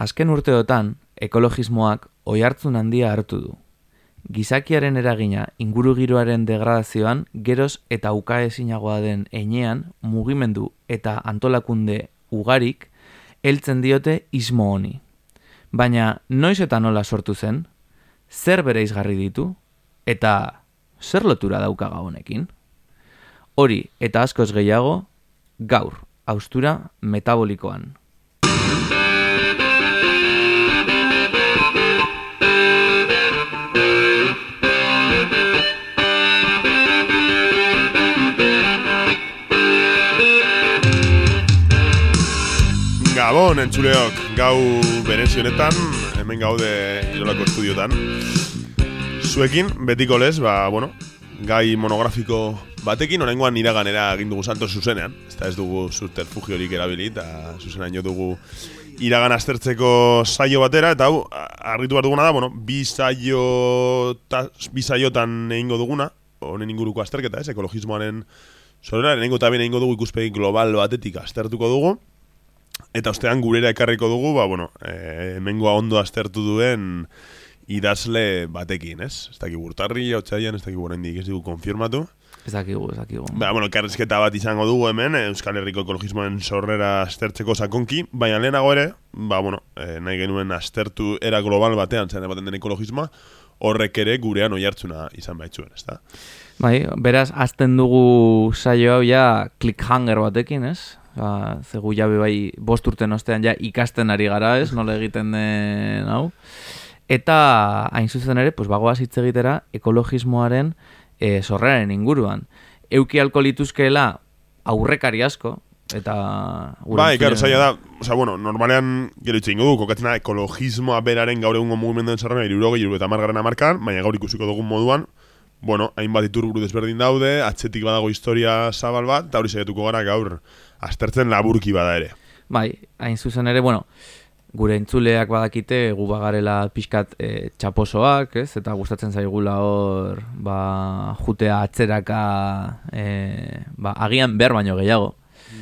azken urteotan ekologismoak oihartzun handia hartu du. Gizakiaren eragina ingurugiroaren degradazioan geroz eta ukaezinagoa den einean mugimendu eta antolakunde ugarik heltzen diote ismo honi. Baina noiz eta nola sortu zen, zer bere izgarri ditu, eta zer lotura daukaga honekin? Hori eta askoz gehiago, gaur, austura metabolikoan. Gabon, entzuleok, gau berezi honetan, hemen gaude irolako estudiotan. Zuekin, betiko lez, ba, bueno, gai monografiko batekin, oraingoan iraganera egin dugu salto zuzenean. Ez ez dugu subterfugiorik erabili, eta zuzenean dugu iragan aztertzeko saio batera, eta hau, argitu behar duguna da, bueno, bi saio, ta, bi saiotan egingo duguna, honen inguruko azterketa, ez, ekologismoaren zorera, egingo eta egingo dugu ikuspegi global batetik aztertuko dugu, Eta ostean gurera ekarriko dugu, ba, bueno, e, mengoa ondo aztertu duen idazle batekin, ez? Ez dakik burtarri, hau txaian, ez dakik burendik, ez dugu konfirmatu. Ez dakigu, ez dakigu. Ba, bueno, karrizketa bat izango dugu hemen, Euskal Herriko ekologismoen sorrera aztertzeko sakonki, baina lehenago ere, ba, bueno, e, nahi genuen aztertu era global batean, zen baten den ekologismoa, horrek ere gurean oi hartzuna izan baitzuen, ez da? Bai, beraz, azten dugu saio hau ja clickhanger batekin, ez? Ba, zegu jabe bai bost urten ostean ja ikasten ari gara, ez, nola egiten den hau. Eta hain zuzen ere, pues, bagoaz hitz egitera ekologismoaren e, sorreraren inguruan. Euki alko lituzkeela aurrekari asko, eta... Bai, karo, zaila da, oza, bueno, normalean gero itxe ingo du, kokatzen da, ekologismoa beraren gaur egungo mugimenduen zarrena, irurogei, iruro eta margarren amarkan, baina gaur ikusiko dugun moduan, bueno, hainbat iturburu desberdin daude, atzetik badago historia zabal bat, eta hori saiatuko gara gaur aztertzen laburki bada ere. Bai, hain zuzen ere, bueno, gure entzuleak badakite gu bagarela pixkat e, txaposoak, ez? Eta gustatzen zaigula hor, ba, jutea atzeraka, e, ba, agian behar baino gehiago.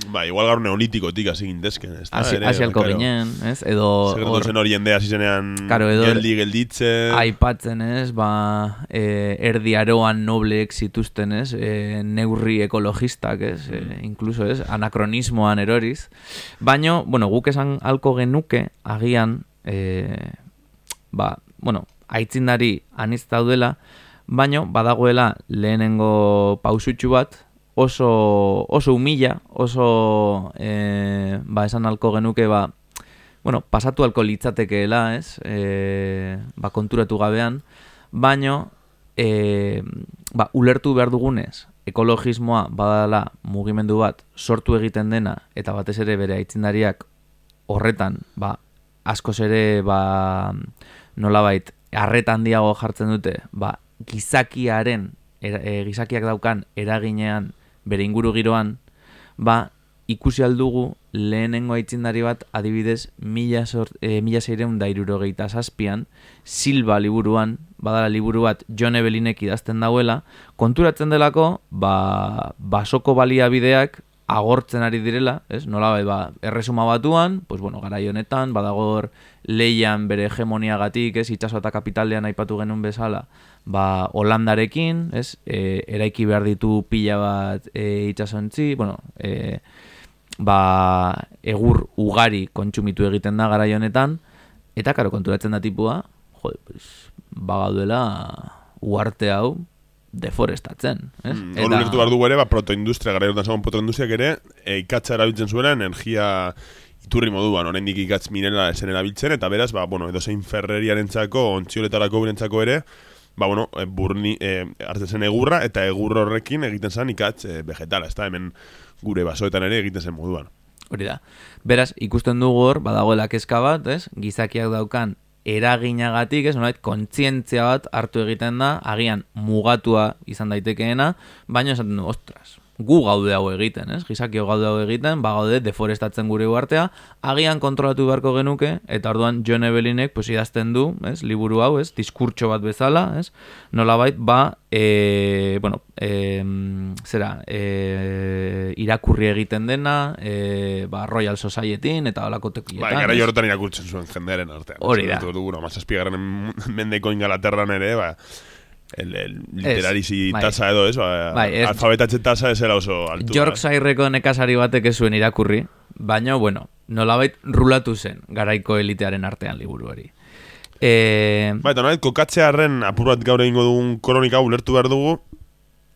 Ba, igual gaur neolitikotik hasi gintezken, ez da? Hasi alko ginen, ez? Edo... Zer zen hori jende hasi zenean geldi gelditzen... Aipatzen, ez? Ba, e, erdi aroan noblek zituzten, ez? E, neurri ekologistak, ez? E, incluso, ez? Anakronismoan eroriz. Baino, bueno, guk esan alko genuke, agian, e, ba, bueno, aitzindari anitz daudela, baino, badagoela lehenengo pausutxu bat, oso, oso humila, oso, e, ba, esan alko genuke, ba, bueno, pasatu alko litzatekeela, ez, e, ba, konturatu gabean, baino, e, ba, ulertu behar dugunez, ekologismoa badala mugimendu bat sortu egiten dena, eta batez ere bere aitzindariak horretan, ba, askoz ere, ba, nolabait, arretan diago jartzen dute, ba, gizakiaren, e, gizakiak daukan eraginean bere inguru giroan, ba, ikusi aldugu lehenengo aitzindari bat adibidez mila, sort, e, mila zeireun da irurogeita zazpian, Silva liburuan, badala liburu bat John Evelinek idazten dauela, konturatzen delako, ba, basoko baliabideak agortzen ari direla, ez? Nola bai, ba, erresuma batuan, pues bueno, garai honetan, badagor leian bere hegemoniagatik, ez? Itxaso eta kapitaldean aipatu genuen bezala, ba, Holandarekin, ez? E, eraiki behar ditu pila bat e, itxasontzi, bueno, e, ba, egur ugari kontsumitu egiten da garai honetan, eta karo konturatzen da tipua, jode, pues, bagaduela uarte hau, deforestatzen. Ez? Mm, Eta... Hor behar dugu ere, ba, protoindustria, gara jortan zagoen protoindustriak ere, e, ikatza erabiltzen zuela energia iturri moduan, oraindik ikatz minera esen erabiltzen, eta beraz, ba, bueno, edo zein ferreriaren txako, ontzioletarako ere, ba, bueno, e, burni, e, hartzen zen egurra, eta egur horrekin egiten zen ikatz e, vegetala, ez da, hemen gure basoetan ere egiten zen moduan. Hori da. Beraz, ikusten dugu hor, badagoela kezka bat, ez? Gizakiak daukan eraginagatik, ez nolait, kontzientzia bat hartu egiten da, agian mugatua izan daitekeena, baina esaten du, ostras, gu gaude hau egiten, ez? Gizakio gaude hau egiten, ba gaude deforestatzen gure uartea, agian kontrolatu beharko genuke, eta orduan John Evelinek pues, idazten du, ez? Liburu hau, ez? Diskurtso bat bezala, ez? Nolabait, ba, e, bueno, e, zera, e, irakurri egiten dena, e, ba, Royal Society eta holako tekietan. Ba, gara jortan irakurtzen zuen jendearen artean. Hori da. Mazazpigarren mendeko ingalaterran ere, ba, el, el literarizi bai. tasa edo, ez? Ba, bai, ez alfabetatze tasa ez era oso altu. Yorkshireko nekazari batek ez zuen irakurri, baina, bueno, nolabait rulatu zen garaiko elitearen artean liburu hori. E... Ba, eta nolabait, kokatzearen apur bat gaur egingo dugun koronika ulertu behar dugu,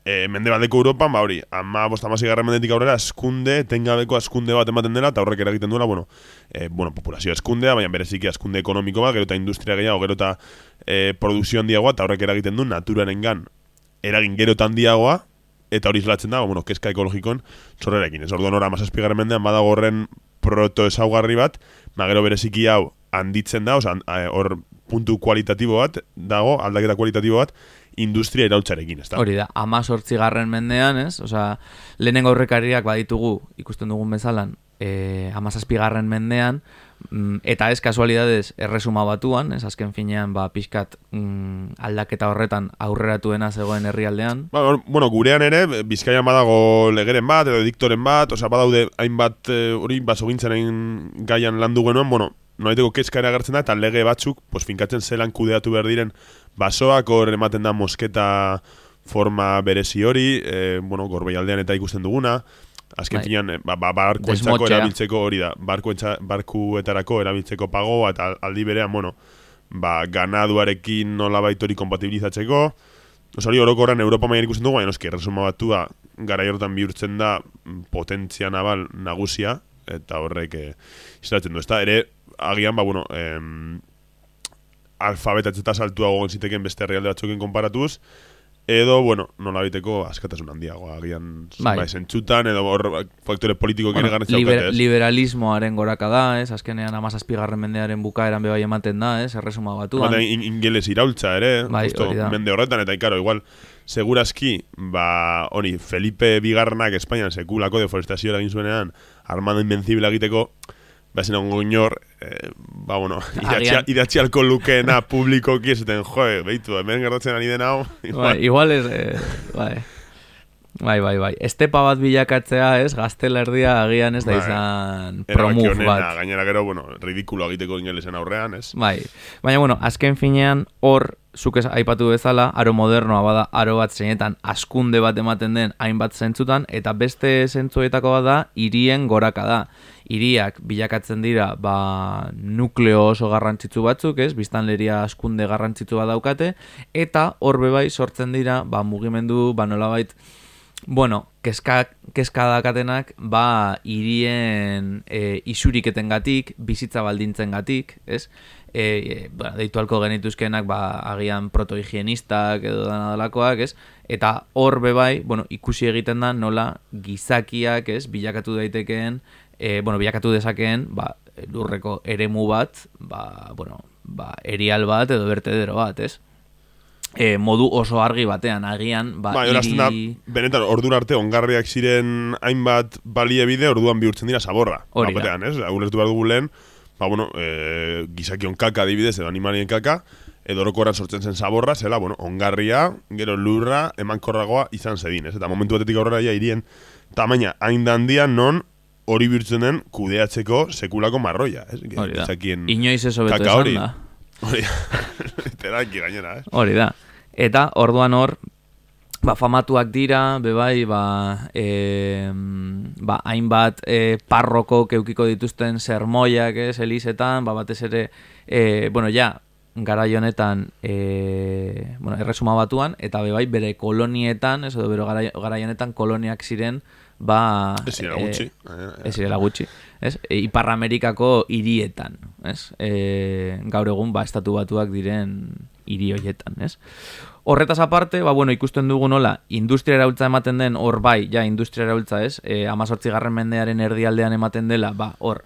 e, mende baldeko Europan, ba hori, ama bosta garra mendetik aurrera, eskunde, tengabeko eskunde bat ematen dela, eta horrek eragiten duela, bueno, e, bueno, populazioa eskundea, baina bereziki eskunde ekonomiko bat, gero eta industria gehiago, gero eta e, produkzio handiagoa, eta horrek eragiten du naturaren gan, eragin gero eta handiagoa, eta hori izlatzen da, bueno, keska ekologikon txorrerekin. Ez orduan ora, mazazpigarren mendean, badago horren proto esaugarri bat, ma gero bereziki hau handitzen da, hor puntu kualitatibo bat, dago, aldaketa kualitatibo bat, industria irautzarekin, ez da? Hori da, ama garren mendean, ez? Osa, lehenengo aurrekariak baditugu, ikusten dugun bezalan, e, ama garren mendean, mm, eta ez kasualidades erresuma batuan, ez azken finean, ba, pixkat mm, aldaketa horretan aurreratuena zegoen herrialdean. Ba, bueno, gurean ere, bizkaian badago legeren bat, edo diktoren bat, osa, badaude hainbat e, hori, e, basogintzaren gaian landu genuen, bueno, noaiteko kezka agertzen da, eta lege batzuk, pues, finkatzen zelan kudeatu behar diren basoak hor ematen da mosketa forma berezi hori, e, bueno, gorbei aldean eta ikusten duguna, azken bai. finean, eh, ba, ba, barku entzako erabiltzeko hori da, barku, entza, barku etarako erabiltzeko pago, eta aldi berean, bueno, ba, ganaduarekin nola baitori kompatibilizatzeko, Oso hori orokorren Europa maian ikusten dugu, baina noski, resuma batua gara jortan bihurtzen da potentzia nabal nagusia, eta horrek eh, izlatzen du. Ez da, ere, agian, ba, bueno, em, alfabetatzeta saltuago ziteken beste herrialde batzuekin konparatuz, edo, bueno, nola biteko askatasun handiago, agian bai. bai zentzutan, edo hor faktore politiko bueno, gane liber, Liberalismoaren goraka da, ez? Azkenean amazazpigarren mendearen bukaeran bebai ematen da, ez? Erresuma batu. Baina in, ingeles iraultza ere, bai, justo, mende horretan, eta ikaro, igual, segurazki, ba, hori, Felipe Bigarnak Espainian sekulako deforestazioa egin zuenean, armado invencible egiteko, ba, zen ongo inor, eh, ba, bueno, idatzi alko lukeena publiko kieseten, joe, behitu, hemen gertatzen ari den hau. Igual, bai, igual es, eh, bai. Bai, bai, bai. Estepa bat bilakatzea, ez? Gaztela erdia agian ez da bai. izan promuf bat. Gainera gero, bueno, ridikulo egiteko ingelesen aurrean, ez? Bai. Baina, bueno, azken finean, hor, zuk ez aipatu bezala, aro modernoa bada, aro bat zeinetan askunde bat ematen den hainbat zentzutan, eta beste zentzuetako bat da, irien goraka da iriak bilakatzen dira ba, nukleo oso garrantzitsu batzuk, ez? Biztanleria askunde garrantzitsu bat daukate eta horbe bai sortzen dira ba, mugimendu ba nolabait bueno, kezka, kezka dakatenak ba irien e, isuriketen gatik, bizitza baldintzen gatik, ez? E, e, ba, deitu alko genituzkenak ba, agian protohigienistak edo dana dalakoak, ez? Eta hor bai, bueno, ikusi egiten da nola gizakiak, ez? Bilakatu daitekeen e, bueno, bilakatu dezakeen, ba, lurreko eremu bat, ba, bueno, ba, erial bat edo bertedero bat, ez? E, modu oso argi batean, agian, ba, ba iri... da, benetan, orduan arte, ongarriak ziren hainbat balie bide, orduan bihurtzen dira zaborra. Hori da. ez? Agulertu behar dugu lehen, ba, bueno, e, gizakion kaka dibidez, edo animalien kaka, edo orokoran sortzen zen zaborra, zela, bueno, ongarria, gero lurra, emankorragoa izan zedin, ez? Eta momentu batetik aurrera ja irien tamaina hain dandian non hori birtzen den kudeatzeko sekulako marroia. Ez? Hori da. Inoiz ez hobeto esan da. Hori da. gainera, eh? Hori da. Eta orduan hor, ba, famatuak dira, bebai, ba, e, ba, hainbat e, parroko keukiko dituzten sermoiak, ez, elizetan, ba, batez ere, e, bueno, ja, gara honetan e, bueno, erresuma batuan, eta bebai, bere kolonietan, ez, edo, bero gara honetan koloniak ziren, ba... Ez zirela eh, gutxi. Ez zirela gutxi. Ez? E, Ipar Amerikako hirietan, ez? E, gaur egun, ba, estatu batuak diren hiri hoietan, ez? Horretaz aparte, ba, bueno, ikusten dugu nola, industria eraultza ematen den, hor bai, ja, industria eraultza, ez? E, garren mendearen erdialdean ematen dela, ba, hor,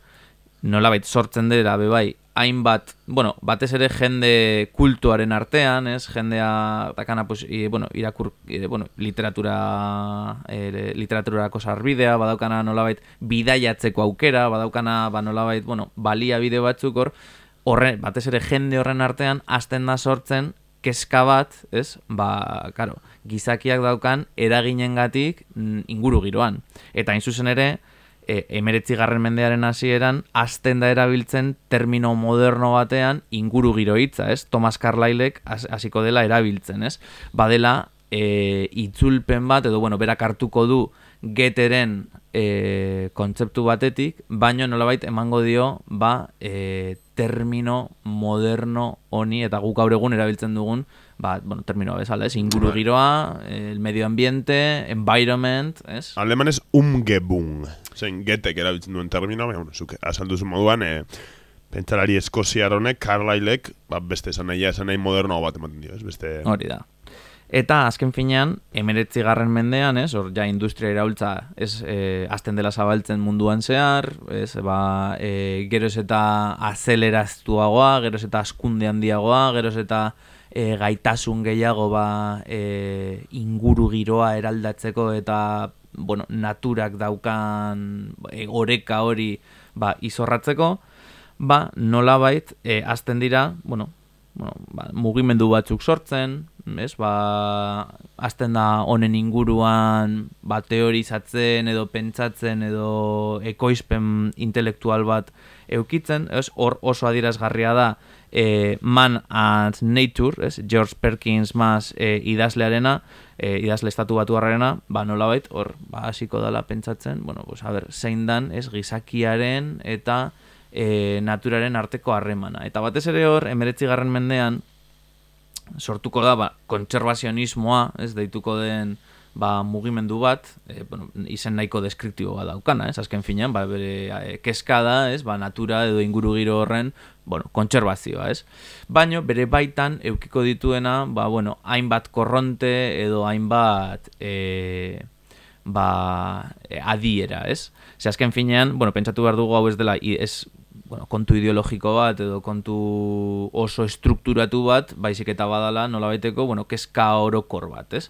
nola bait, sortzen dela, be bai, hainbat, bueno, batez ere jende kultuaren artean, ez? Jendea dakana pues i, bueno, irakur i, bueno, literatura e, literaturarako sarbidea, badaukana nolabait bidaiatzeko aukera, badaukana ba nolabait, bueno, balia bideo batzuk hor, horre, batez ere jende horren artean hasten da sortzen keska bat, ez? Ba, claro, gizakiak daukan eraginengatik mm, inguru giroan. Eta hain zuzen ere, e, emeretzi garren mendearen hasieran azten da erabiltzen termino moderno batean inguru giro hitza, ez? Thomas Carlylek hasiko dela erabiltzen, ez? Badela e, itzulpen bat, edo bueno, berak hartuko du geteren e, kontzeptu batetik, baino nolabait emango dio ba, e, termino moderno honi eta guk gaur egun erabiltzen dugun ba, bueno, terminoa bezala, ez? Inguru bai. giroa, el medio ambiente, environment, ez? Aleman ez umgebung. Zein, getek erabiltzen duen terminoa, bueno, zuke, asan duzu moduan, e, pentsalari eskoziar honek, Carlylek, ba, beste esan nahi, esan nahi moderno bat ematen dio, ez? Beste... Hori da. Eta azken finean, emeretzi garren mendean, ez, hor ja industria iraultza, ez, e, azten dela zabaltzen munduan zehar, ez, ba, e, geroz eta azeleraztuagoa, geroz eta askunde handiagoa, geroz eta e, gaitasun gehiago ba, e, inguru giroa eraldatzeko eta bueno, naturak daukan e, oreka hori ba, izorratzeko, ba, nola bait, e, azten dira, bueno, bueno, ba, mugimendu batzuk sortzen, ez, ba, azten da honen inguruan ba, teorizatzen edo pentsatzen edo ekoizpen intelektual bat eukitzen, ez, hor oso adirazgarria da, e, Man and Nature, ez? George Perkins mas e, idazlearena, e, idazle estatu batu harrena, ba nolabait, hor, ba hasiko dala pentsatzen, bueno, pues, a ber, zein dan, ez, gizakiaren eta e, naturaren arteko harremana. Eta batez ere hor, emeretzi garren mendean, sortuko da, ba, kontserbazionismoa, ez, deituko den, ba, mugimendu bat, e, bueno, izen nahiko deskriptibo bat daukana, ez, azken finean, ba, bere e, keskada, ez, ba, natura edo inguru giro horren, bueno, kontserbazioa, ez. Baino, bere baitan, eukiko dituena, ba, bueno, hainbat korronte edo hainbat, e, ba, e, adiera, ez. Ze azken finean, bueno, pentsatu behar dugu hau ez dela, ez, bueno, kontu ideologiko bat edo kontu oso estrukturatu bat, baizik eta badala, nola baiteko, bueno, keska orokor bat, ez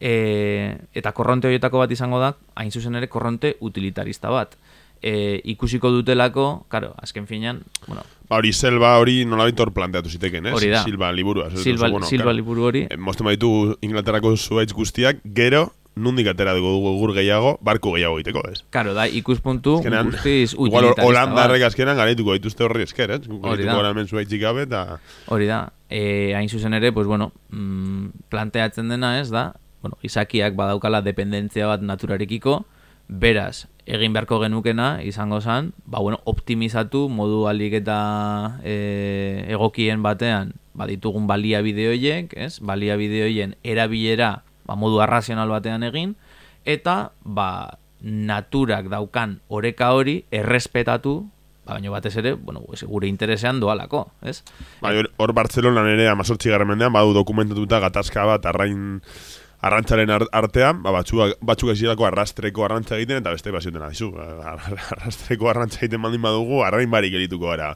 e, eta korronte horietako bat izango da, hain zuzen ere korronte utilitarista bat. E, ikusiko dutelako, karo, azken finean, bueno... Ba, hori selba hori nola hor planteatu ziteken, eh? Hori da. Silba liburu. Silba, bueno, silba liburu hori. E, Mostu maitu Inglaterrako zuaitz guztiak, gero, nundik atera dugu gur gehiago, barku gehiago egiteko, ez? Karo, da, ikuspuntu guztiz utilitarista. Igual, Holanda azkenan garaituko dituzte horri esker, eh? Hori da. Hori da. Hori da. E, hain zuzen ere, pues bueno, mm, planteatzen dena ez da, bueno, izakiak badaukala dependentzia bat naturarekiko, beraz, egin beharko genukena, izango zen, ba, bueno, optimizatu modu alik eta e, egokien batean, ba, ditugun balia bideoiek, ez? Balia bideoien erabilera, ba, modu arrazional batean egin, eta, ba, naturak daukan oreka hori errespetatu, ba, baina batez ere, bueno, gure interesean doalako, ez? Ba, hor Bartzelona nere amazortzi garremendean, badu dokumentatuta gatazka bat, arrain arrantzaren artean, ba, batzuk, batzuk arrastreko arrantza egiten, eta beste bazioten adizu. Arrastreko arrantza egiten mandin badugu, arrain barik elituko gara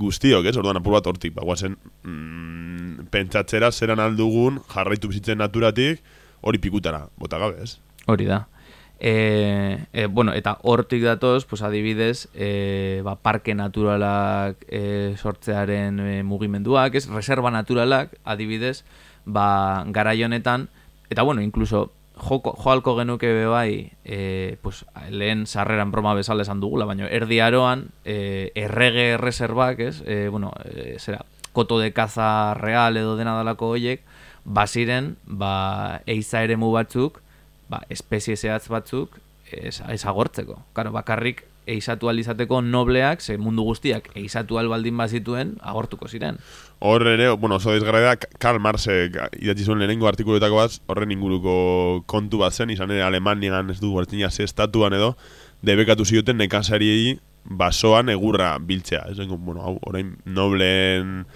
guztiok, ez? Orduan apur bat hortik, ba, guazen, mm, pentsatzera zeran aldugun, jarraitu bizitzen naturatik, hori pikutara, bota gabe, ez? Hori da. E, e, bueno, eta hortik datoz, pues adibidez, e, ba, parke naturalak e, sortzearen e, mugimenduak, ez? Reserva naturalak, adibidez, ba, garaionetan, Eta bueno, incluso joalko genuke be bai, e, pues, lehen sarreran broma bezala esan dugula, baina erdi aroan, e, errege reservak, ez? E, bueno, e, zera, koto de caza real edo dena dalako hoiek, baziren, ba, eiza ere batzuk, ba, espezie zehatz batzuk, ez, ez agortzeko. Karo, bakarrik eizatu izateko nobleak, ze mundu guztiak eizatu baldin bazituen, agortuko ziren. Hor ere, bueno, oso da, Karl Marxek idatzi zuen lehenengo artikuletako bat, horren inguruko kontu bat zen, izan ere Alemanian ez du bertzina ze estatuan edo, debekatu zioten nekazariei basoan egurra biltzea. Ez bueno, hau, orain nobleen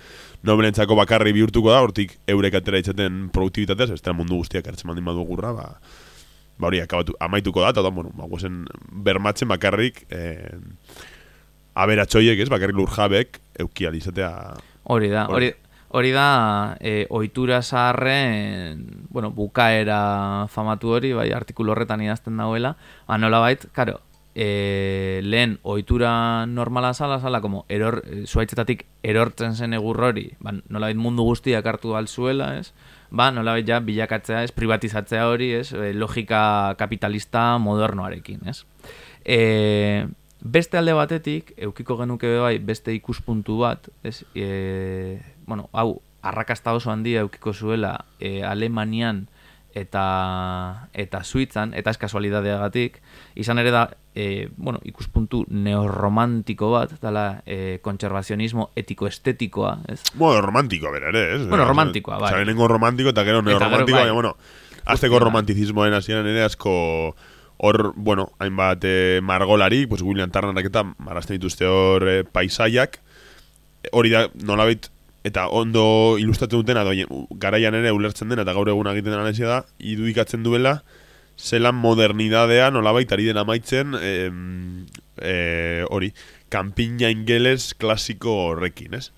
nobleentzako bakarri bihurtuko da, hortik eurek atera itzaten produktibitateaz, ez mundu guztiak hartzen mandin badu gurra, ba, ba hori akabatu, amaituko da, eta bueno, ba, bermatzen bakarrik, eh, aberatxoiek, ez, bakarrik lur jabek, euki alizatea... Hori da, hori, hori da, e, oitura zaharren, bueno, bukaera famatu hori, bai, artikulu horretan idazten dauela, ba, nola bait, karo, e, lehen ohitura normala zala, zala, como eror, zuaitzetatik erortzen zen egur hori, ba, nola bait mundu guztiak hartu alzuela, ez? Ba, nola bait ja bilakatzea, ez, privatizatzea hori, ez, e, logika kapitalista modernoarekin, ez? E, beste alde batetik, eukiko genuke bai beste ikuspuntu bat, ez, e, bueno, hau, arrakasta oso handia eukiko zuela e, Alemanian eta eta Suitzan, eta ez kasualidadeagatik, izan ere da, e, bueno, ikuspuntu neorromantiko bat, dala e, kontserbazionismo etiko-estetikoa, ez? Bueno, romantikoa bera ere, ez? Bueno, romantikoa, bai. Osa, nengo romantiko eta gero neorromantikoa, bai. bueno, azteko romantizismoen hasieran ere asko hor, bueno, hainbat e, margolari, pues William Turnerak eta marazten dituzte hor e, paisaiak, hori da, nolabait, eta ondo ilustratzen dutena, doi, garaian ere ulertzen dena, eta gaur egun egiten analizia da, idudikatzen duela, zelan modernidadea nolabait ari dena maitzen e, e, hori, kanpina ingeles klasiko horrekin, ez?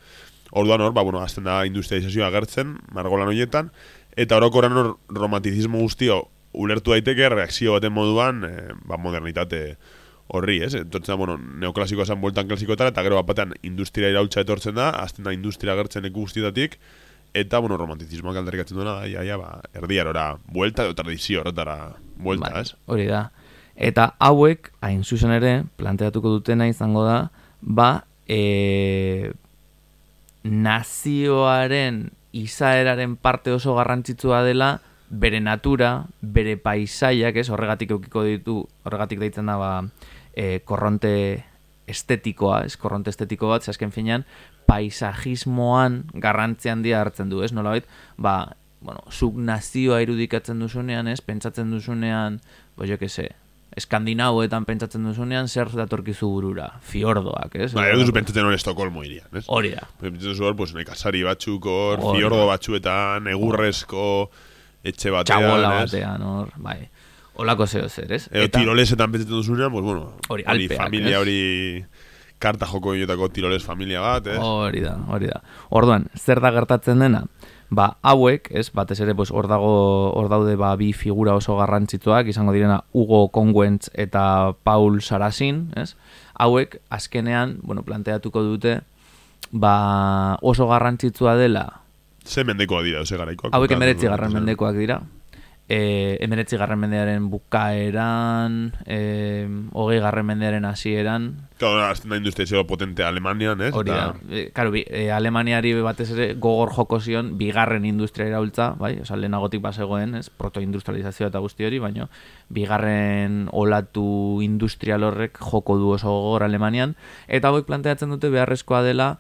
Orduan hor, ba, bueno, azten da industrializazioa agertzen, margolan horietan, eta orokorren hor romantizismo guztio ulertu daiteke reakzio baten moduan e, ba, modernitate horri, ez? Entonces, bueno, neoklasikoa esan bueltan klasikoetara, eta gero batean industria irautza etortzen da, azten da industria agertzen eku guztietatik, eta, bueno, romantizismoak aldarrikatzen duena, ja, ja, ba, erdiarora, buelta edo tradizio horretara buelta, Bai, ez? Hori da. Eta hauek, hain zuzen ere, planteatuko dutena izango da, ba, e, nazioaren izaeraren parte oso garrantzitsua dela, bere natura, bere paisaiak, ez, horregatik eukiko ditu, horregatik deitzen da, ba, e, korronte estetikoa, ez, korronte estetiko bat, zazken finean, paisajismoan garrantzi handia hartzen du, ez, nolabait, ba, bueno, zuk nazioa irudikatzen duzunean, ez, pentsatzen duzunean, bo jo que se, eskandinauetan pentsatzen duzunean, zer datorkizu burura, fiordoak, ez? Ba, duzu pentsatzen hor Estokolmo irian, ez? Hori da. Pentsatzen duzu hor, pues, nekazari batzuk hor, Hori fiordo batzuetan, egurrezko, etxe batean, Txabola batean, hor, bai. Olako zeo zer, ez? Edo tirolesetan pentsatzen duzunean, pues, bueno, Hori, Alpeak, familia hori karta joko inotako tiroles familia bat, ez? Hori da, hori da. Orduan, zer da gertatzen dena? Ba, hauek, ez, batez ere, pues, hor dago, hor daude, ba, bi figura oso garrantzituak, izango direna Hugo Conwentz eta Paul Sarasin, ez? Hauek, azkenean, bueno, planteatuko dute, ba, oso garrantzitsua dela, Ze mendekoa dira, ze garaikoak. hauek Eta, emeretzi pues, mendekoak dira, e, emeretzi garren mendearen bukaeran, e, hogei garren mendearen hasieran, Claro, azten da industria potente Alemanian, ez? Hori da. E, claro, bi, e, Alemaniari batez ere gogor joko zion bigarren industria iraultza, bai? Osa, lehenagotik bazegoen, ez? Protoindustrializazioa eta guzti hori, baina bigarren olatu industrial horrek joko du oso gogor Alemanian. Eta hauek planteatzen dute beharrezkoa dela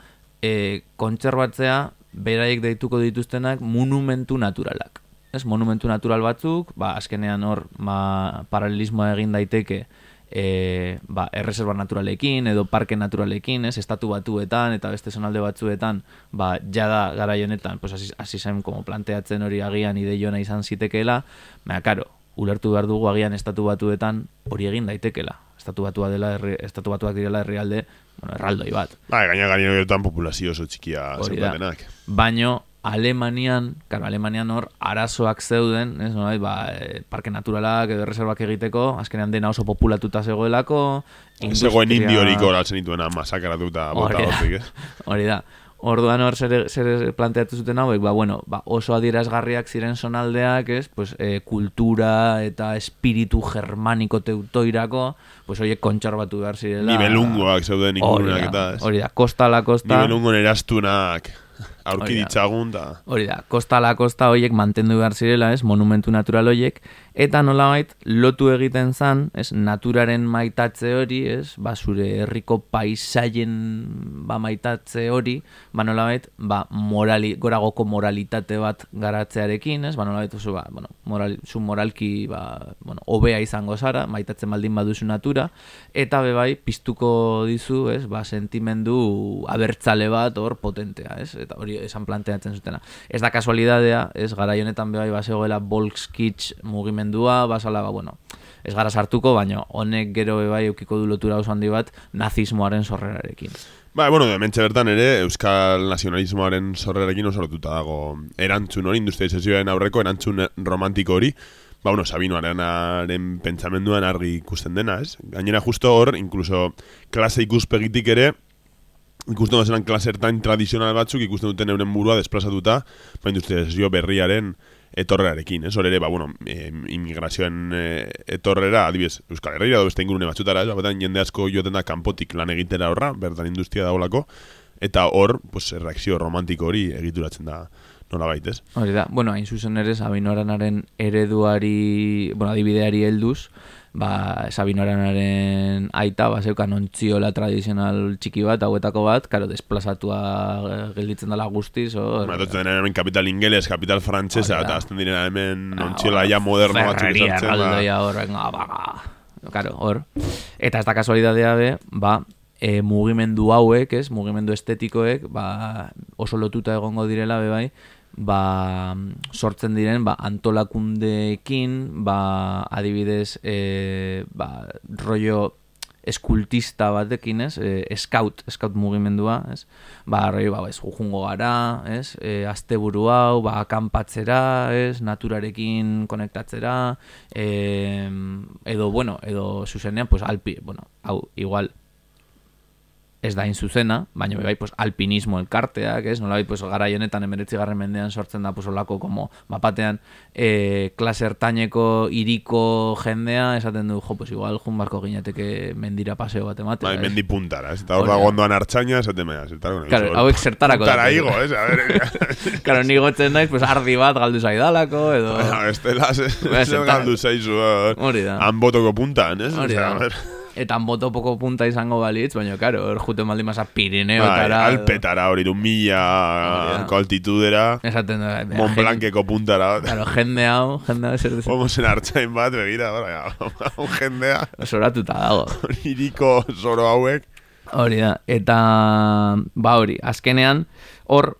e, kontserbatzea beraiek deituko dituztenak monumentu naturalak. Ez, monumentu natural batzuk, ba, azkenean hor ma, paralelismoa egin daiteke e, ba, erreserba naturalekin edo parke naturalekin, ez, estatu batuetan eta beste zonalde batzuetan, ba, jada garai honetan, pues, hasi, zen como planteatzen hori agian ideiona izan zitekeela, baina, karo, ulertu behar dugu agian estatu batuetan hori egin daitekela. Estatu batua dela, herri, estatu batuak direla herrialde, bueno, erraldoi bat. Ba, gaina gaina populazio oso txikia zeukatenak. Baino Alemanian, claro, Alemanian hor arazoak zeuden, ez, nolabait, ba, e, parke naturalak edo erreserbak egiteko, azkenean dena oso populatuta zegoelako, Zegoen industria- indiorik horatzen dituena masakaratuta bota hortik, ez? Hori da. Orduan hor zer, zer planteatu zuten hauek, ba, bueno, ba, oso adierazgarriak ziren sonaldeak, ez, pues, e, kultura eta espiritu germaniko teutoirako, pues, horiek kontxarbatu behar zirela. Nibelungoak zeuden da, eta, ez? hori da, kosta la kosta. Nibelungon erastunak aurki Hori da. ditzagun, da. Hori da, kosta la kosta horiek mantendu behar zirela, ez, monumentu natural horiek, eta nolabait lotu egiten zan, ez, naturaren maitatze hori, ez, ba, zure herriko paisaien ba, maitatze hori, ba, nolabait, ba, morali, goragoko moralitate bat garatzearekin, ez, ba, nolabait, oso, ba, bueno, moral, zu moralki, ba, bueno, obea izango zara, maitatzen baldin baduzu natura, eta bebai, piztuko dizu, ez, ba, sentimendu abertzale bat hor potentea, ez, eta hori esan planteatzen zutena. Ez da kasualidadea, ez, garai honetan bebai bazegoela Volkskitsch mugimendua, basala, ba, bueno, ez gara sartuko, baina honek gero bai eukiko du lotura oso handi bat nazismoaren sorrerarekin. Ba, bueno, hementxe bertan ere, Euskal Nazionalismoaren sorrerarekin oso lotuta dago erantzun hori, industrializazioaren aurreko erantzun romantiko hori, ba, bueno, Sabino Arenaren pentsamenduan argi ikusten dena, ez? Gainera justo hor, incluso klase ikuspegitik ere, ikusten dut klase ertain tradizional batzuk, ikusten duten euren burua desplazatuta, ba, industrializazio berriaren etorrerarekin, ez? Hor ere, ba, bueno, e, immigrazioen e, etorrera, adibidez, Euskal Herria, edo beste ingurune batzutara, ez? Batean jende asko joten da kanpotik lan egitera horra, bertan industria dagoelako, eta hor, pues, reakzio romantiko hori egituratzen da nola baitez. Hori da, bueno, hain zuzen ere, Sabinoranaren ereduari, bueno, adibideari helduz, ba, Sabinoranaren aita, ba, zeukan ontziola tradizional txiki bat, hauetako bat, karo, desplazatua eh, gelditzen dela guztiz, hor... Ba, dut hemen kapital ingeles, kapital frantzesa, eta azten direna hemen ah, ontziola ja moderno batzuk izartzen. Ferreria, hor, venga, ba, karo, hor. Eta ez da kasualidadea be, ba, e, mugimendu hauek, ez, mugimendu estetikoek, ba, oso lotuta egongo direla, be bai, ba, sortzen diren ba, antolakundeekin, ba, adibidez, e, ba, rollo eskultista batekin, ez? E, scout, scout mugimendua, ez? Ba, roi, ba, ez, jujungo gara, ez? E, asteburu hau, ba, kanpatzera, ez? Naturarekin konektatzera, e, edo, bueno, edo zuzenean, pues, alpi, bueno, hau, igual, ez da zuzena, baina bai pues, alpinismo elkarteak, ez? Nola bai, pues, gara honetan emeretzi garren mendean sortzen da pues, olako como mapatean e, klase ertaineko iriko jendea, esaten du, jo, pues igual jun barko ginateke mendira paseo bat emate. Bai, mendi puntara, ez? Eta hor da gondoan hartzaina, esaten mea. Claro, hauek zertarako. Puntara higo, ez? A ver, claro, ni gotzen naiz, pues ardi bat galdu zaidalako, edo... Estelas, ez? Galdu zaizu, hori da. Han botoko puntan, ez? Hori da eta boto poko punta izango balitz, baina, karo, hor jute maldi masa Pirineo, bai, alpetara, hori du mila altitudera, esaten da, Montblankeko puntara. Claro, jende hau, jende hau, zer Como zen hartzain bat, begira, un jendea. Zoratuta dago. Iriko zoro hauek. Hori da, eta, ba hori, azkenean, hor,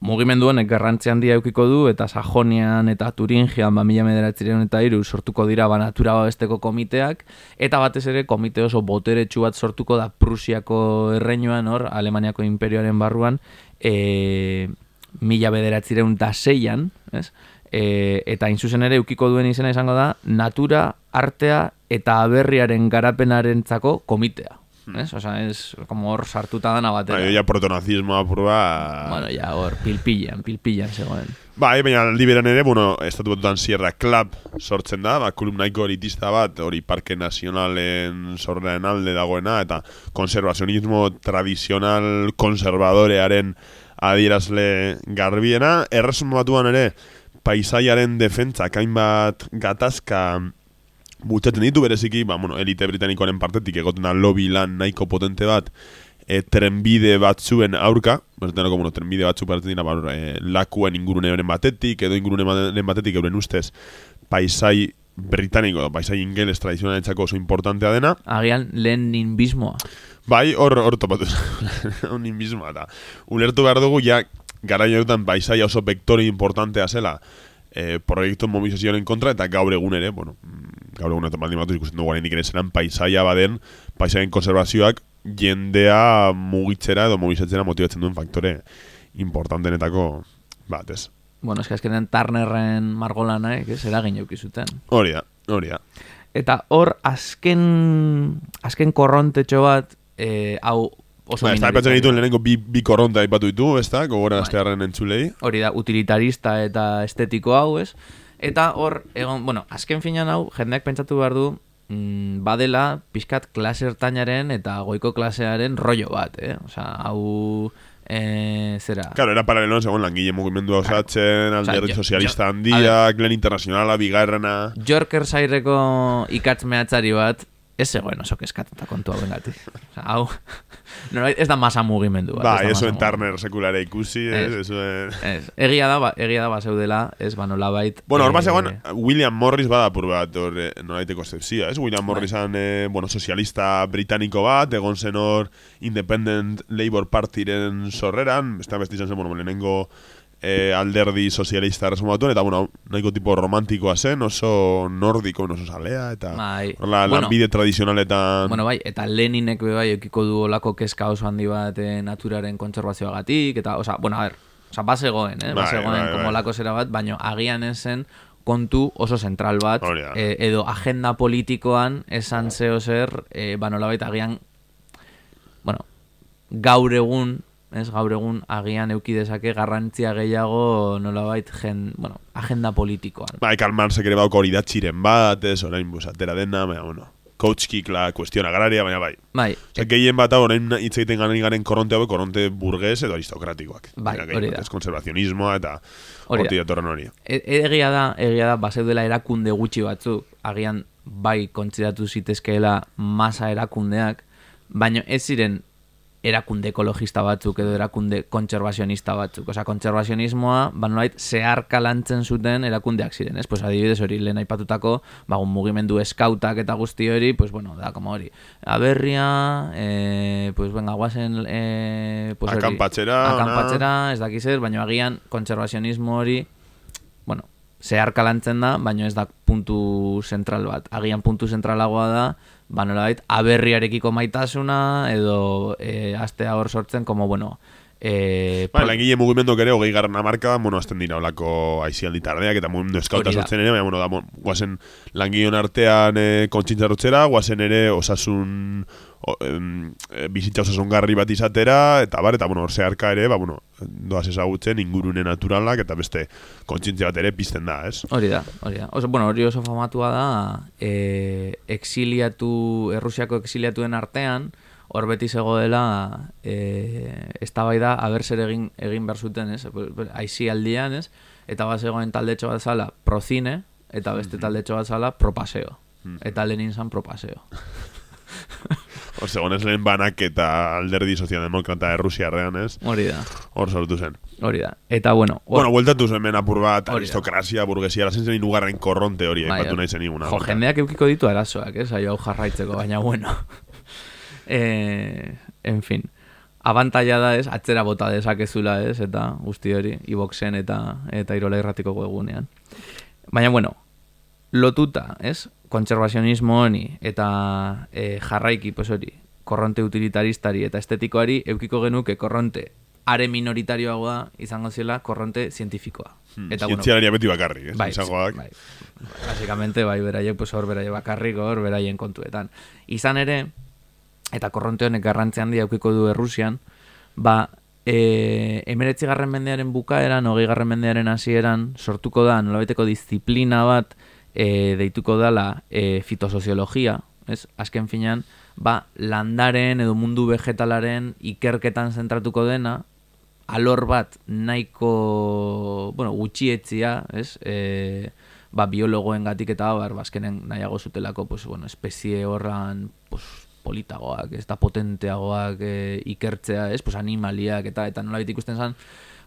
mugimendu honek garrantzi handia eukiko du eta Sajonian eta Turingian ba mila mederatzireun eta iru sortuko dira ba natura babesteko komiteak eta batez ere komite oso boteretsu bat sortuko da Prusiako erreinuan hor Alemaniako imperioaren barruan e, mila bederatzireun eta zeian ez? E, eta inzuzen ere eukiko duen izena izango da natura, artea eta aberriaren garapenarentzako komitea ¿es? O sea, es como hor sartuta dana batera. Bai, ya protonazismo apurba... Bueno, ya hor, pilpillan, pilpillan, zegoen. Bai, baina aldi beran ere, bueno, estatu batutan Sierra Club sortzen da, ba, kulum nahiko eritista bat, hori Parque Nacionalen sorrean alde dagoena, eta konservazionismo tradizional konservadorearen adierazle garbiena. Erresun batuan ere, paisaiaren defentza, kainbat gatazka bultzatzen ditu bereziki, ba, bueno, elite britanikoaren partetik egoten da lobby lan nahiko potente bat e, trenbide batzuen aurka, bertan bueno, trenbide batzu parten dira, ba, e, lakuen inguruneen batetik, edo inguruneen batetik euren ustez paisai britaniko, paisai ingeles tradizionalentzako oso importantea dena. Agian lehen ninbismoa. Bai, hor, hor topatu ninbismoa, eta ulertu behar dugu, ja, gara joretan paisai oso vektore importantea zela, e, proiektu mobilizazioaren kontra, eta gaur egun ere, bueno, gaur egun eta baldin batuz ikusten dugu garen ere zelan paisaia baden, paisaien konservazioak jendea mugitzera edo mugizatzera motibatzen duen faktore importantenetako bat, ez? Bueno, eska eskenean Turnerren margolana, eh, ez eragin jaukizuten. Hori da, hori da. Eta hor, azken, azken korrontetxo bat, eh, hau oso ba, minoritarista. Eta ditu lehenengo bi, bi korronta ipatu ditu, ez da? Gogora bai. entzulei. Hori da, utilitarista eta estetiko hau, ez? Eta hor, egon, bueno, azken finan hau, jendeak pentsatu behar du, mm, badela, pixkat klase ertainaren eta goiko klasearen rollo bat, eh? Osa, hau... Eh, zera. Claro, era paralelo segun langile mugimendu osatzen, claro. alderri sozialista handiak, lehen internazionala, bigarrena... Jorker zaireko ikatz mehatzari bat, ez zegoen oso keskatuta kontu hau bengati. hau, no, ez da masa mugimendu. Ba, ez eso en Turner sekulare ikusi, ez, eso es. Egia da, ba, egia da, ba, zeudela, ez, ba, nola bait. Bueno, hor eh, William Morris bada pur bat, hor, eh, nola iteko zepsia, ez? William bai. Morris han, eh, bueno, sozialista britaniko bat, egon zen hor, Independent Labour Partyren sorreran, da bestizan zen, bueno, lehenengo e, alderdi sozialista resumatuan, eta bueno, nahiko tipo romantikoa zen, oso nordiko, oso salea, eta Bai. horrela Bueno. lanbide tradizionaletan... Bueno, bai, eta Leninek be bai eukiko du olako kezka oso handi bat eh, naturaren kontserbazioagatik, eta, oza, bueno, a ver, oza, bazegoen, eh? Bai, Bazegoen, bai, como bai. olako zera bat, baino agian esen kontu oso zentral bat, da. eh, edo agenda politikoan esan zeo zer, eh, ba nolabait agian, bueno, gaur egun, ez, gaur egun agian euki dezake garrantzia gehiago nolabait gen, bueno, agenda politikoan. Bai, Karl Marxek ere bauko hori datxiren bat, ez, orain bus, atera dena, baina, bueno, coachkik la cuestión agraria, baina bai. Bai, Osa, gehien bat orain hitz egiten garen garen koronte hau, koronte burgues edo aristokratikoak. Bai, hori da. Ez konservazionismoa eta Hori da. horti datorren hori. E- egia da, egia da, bazeudela erakunde gutxi batzuk, agian bai kontsideratu zitezkeela masa erakundeak, baina ez ziren erakunde ekologista batzuk edo erakunde kontserbazionista batzuk. Osea, kontserbazionismoa, ba nolait, zeharka lantzen zuten erakundeak ziren, ez? Pues adibidez hori lehen aipatutako, ba, un mugimendu eskautak eta guzti hori, pues bueno, da, como hori. Aberria, eh, pues venga, guazen, eh, pues hori, Akanpatzera, ona. akanpatzera, ez dakiz zer, baina agian kontserbazionismo hori, bueno, zeharka lantzen da, baina ez da puntu zentral bat. Agian puntu zentralagoa da, ba nolabait, aberriarekiko maitasuna, edo e, astea hor sortzen, como, bueno, e, Bai, langile mugimendok ere, hogei garren amarka, bueno, azten dira olako aizialdi tardeak, eta mugimendu eskauta sortzen ere, baina, bueno, da, mo- guazen langileon artean e, kontxintzarotzera, guazen ere osasun, o, em, e, bizitza osasungarri bat izatera, eta bar, eta, bueno, zeharka ere, ba, bueno, doaz ezagutzen ingurune naturalak, eta beste kontxintzia bat ere pizten da, ez? Hori da, hori da. Oso, bueno, hori oso famatua da, e, exiliatu, Errusiako exiliatuen artean, hor beti zegoela, e, eztabaida aber zer egin, egin behar zuten, ez? Aizi aldian, ez? Eta bat zegoen taldetxo bat zala prozine, eta beste taldetxo bat zala propaseo. Eta lehenin zan propaseo. Hor segonez lehen banak eta alderdi sozialdemokrata errusiarrean, ez? Hori da, Hor sortu zen. hori da. Eta bueno, hor- Bueno, bueltatu zen hemen apur bat, aristokrazia, burguesia, lazen zen inugarren korronte hori, Bai, aipatu hori. nahi zen iguna. Jo, jendeak eukiko ditu arazoak, ez? Aio hau jarraitzeko, baina bueno. e, en fin. Abantaila da, ez? Atzera bota dezakezula, ez? Eta guzti hori, iboxen eta eta irola irratiko egunean. Baina bueno, lotuta, ez? Kontserbazionismo honi eta e, jarraiki, pues hori, korronte utilitaristari eta estetikoari eukiko genuke korronte are minoritarioagoa izango zela korronte zientifikoa. Hmm, Eta bueno, Zientzialaria beti bakarrik, ez? Bai, Izangoak. bai. Básicamente, bai, beraiek, pues hor beraie bakarrik, hor beraien kontuetan. Izan ere, eta korronte honek garrantzi handia eukiko du Errusian, ba, e, emeretzi garren mendearen bukaeran, hogei garren mendearen hasieran, sortuko da, nolabaiteko disiplina bat, e, deituko dala e, fitosoziologia, ez? Azken finean, ba, landaren edo mundu vegetalaren ikerketan zentratuko dena, alor bat nahiko, bueno, gutxietzia, ez? E, ba, biologoen gatik eta bar, bazkenen nahiago zutelako, pues, bueno, espezie horran, pues, politagoak, ez da potenteagoak e, ikertzea, ez? Pues, animaliak eta eta nola ikusten zen,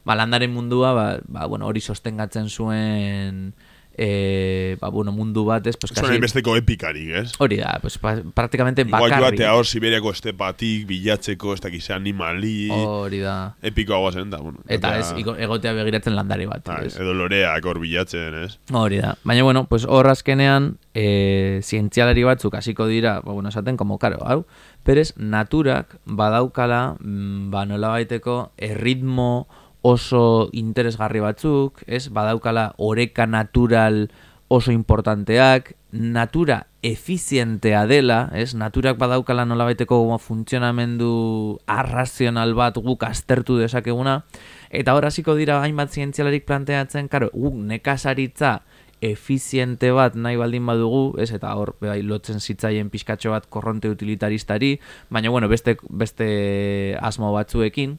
ba, landaren mundua, ba, ba, bueno, hori sostengatzen zuen, e, ba, bueno, mundu bat, ez? Pues, Zuen kasi, besteko epikarik, ez? hori da, pues, pa, praktikamente Igual bakarrik. joatea hor Siberiako estepatik, bilatzeko, ez dakize animali, Hori da. epikoagoa zen da, bueno. Eta ez, egotea begiratzen landare bat. Bai, ez? edo loreak hor bilatzen, ez? Hori da. Baina, bueno, pues hor azkenean, e, zientzialari batzuk hasiko dira, ba, bueno, esaten, como, karo, hau, perez, naturak badaukala, mm, ba, nola baiteko, erritmo oso interesgarri batzuk, ez, badaukala oreka natural oso importanteak, natura efizientea dela, ez, naturak badaukala nola baiteko funtzionamendu arrazional bat guk aztertu dezakeguna, eta hor hasiko dira hainbat zientzialarik planteatzen, karo, guk nekazaritza efiziente bat nahi baldin badugu, ez, eta hor bai, lotzen zitzaien pixkatxo bat korronte utilitaristari, baina bueno, beste, beste asmo batzuekin,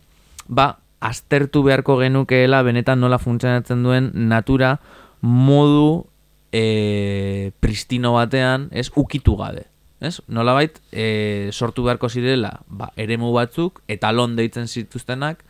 ba, aztertu beharko genukeela benetan nola funtzionatzen duen natura modu e, pristino batean, ez, ukitu gabe. Ez? Nolabait, e, sortu beharko zirela, ba, eremu batzuk, eta lon deitzen zituztenak,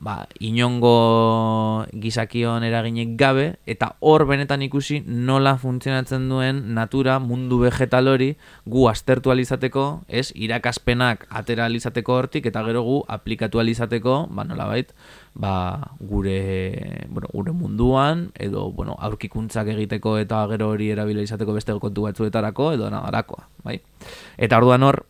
ba, inongo gizakion eraginek gabe, eta hor benetan ikusi nola funtzionatzen duen natura mundu vegetal hori gu aztertu alizateko, ez, irakaspenak atera alizateko hortik, eta gero gu aplikatu alizateko, ba, nola bait, ba, gure, bueno, gure munduan, edo, bueno, aurkikuntzak egiteko eta gero hori erabila izateko beste kontu batzuetarako, edo nagarakoa, bai? Eta orduan hor,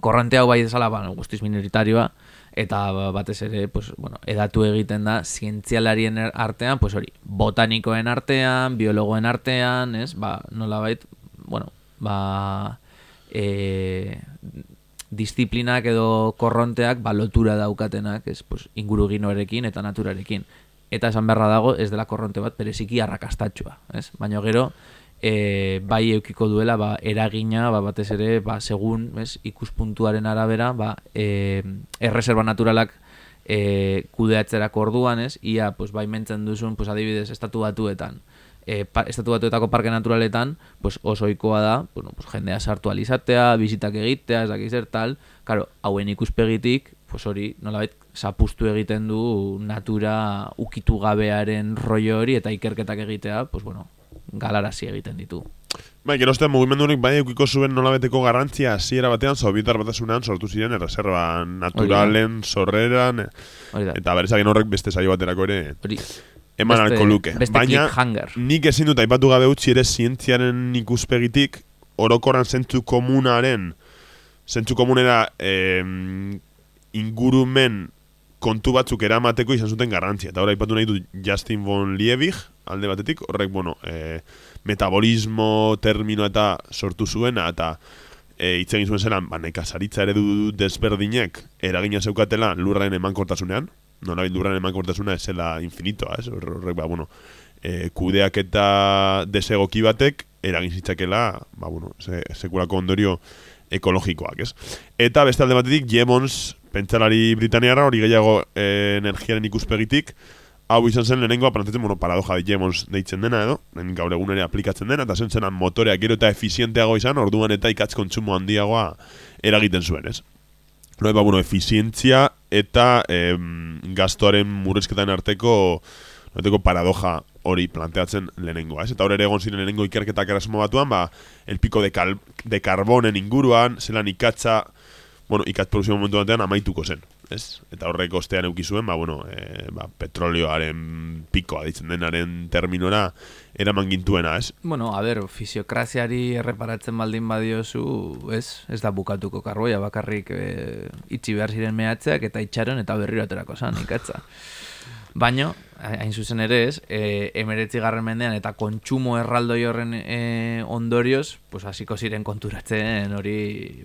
korrente hau bai desala, ba, guztiz minoritarioa, eta batez ere, pues, bueno, edatu egiten da zientzialarien er, artean, pues hori, botanikoen artean, biologoen artean, ez, ba, nola bait, bueno, ba, e, disiplinak edo korronteak ba, lotura daukatenak, ez, pues, inguruginoarekin eta naturarekin. Eta esan beharra dago, ez dela korronte bat, pereziki arrakastatxua, ez? Baina gero, e, bai eukiko duela ba, eragina ba, batez ere ba, segun ez, ikuspuntuaren arabera ba, e, erreserba naturalak e, kudeatzerako orduan ez, ia pues, bai mentzen duzun pues, adibidez estatu batuetan e, pa, estatu batuetako parke naturaletan pues, osoikoa da bueno, pues, jendea sartu alizatea, bizitak egitea ez dakiz tal, claro, hauen ikuspegitik pues hori, nolabait, zapustu egiten du natura ukitu gabearen rollo hori eta ikerketak egitea, pues bueno, galarazi egiten ditu. Bai, gero este mugimendurik bai eukiko zuen nolabeteko garrantzia hasiera batean sobietar batasunean sortu ziren erreserba naturalen, sorreran eta berezak horrek beste saio baterako ere eman alko luke. Baina nik ezin dut aipatu gabe utzi ere zientziaren ikuspegitik orokoran zentzu komunaren zentzu komunera eh, ingurumen kontu batzuk eramateko izan zuten garrantzia. Eta hori aipatu nahi du Justin von Liebig, alde batetik, horrek, bueno, e, metabolismo termino eta sortu zuena, eta e, itzen zuen zelan, ba, nekazaritza ere du desberdinek, eragina zeukatela lurraren emankortasunean, nola lurraren emankortasuna zela infinitoa, ez? Horrek, ba, bueno, e, kudeak eta desegoki batek, eragin zitzakela, ba, bueno, se, sekulako ondorio ekologikoak, ez? Eta beste alde batetik, Jemons, pentsalari britaniara, hori gehiago e, energiaren ikuspegitik, hau izan zen lehenengoa plantetzen, bueno, paradoja de Jemons deitzen dena edo, gaur egun ere aplikatzen dena, eta zen zenan motoreak gero eta efizienteago izan, orduan eta ikatz kontsumo handiagoa eragiten zuen, ez? No, eba, bueno, efizientzia eta em, gastoaren murrezketan arteko, arteko paradoja hori planteatzen lehenengoa, ez? Eta hor ere egon ziren lehenengo ikerketak erasmo batuan, ba, el pico de, kal, de carbonen inguruan, zelan ikatza, bueno, ikat produzio momentu batean amaituko zen, ez? Eta horrek ostean eukizuen, ba, bueno, e, ba, petrolioaren pikoa ditzen denaren terminora eraman gintuena, ez? Bueno, a ber, fisiokraziari erreparatzen baldin badiozu, ez? Ez da bukatuko karboia bakarrik e, itxi behar ziren mehatzeak eta itxaron eta berriro aterako zan, ikatza. Baina, hain zuzen ere ez, e, emeretzi garren mendean eta kontsumo erraldoi horren e, ondorioz, pues hasiko ziren konturatzen hori,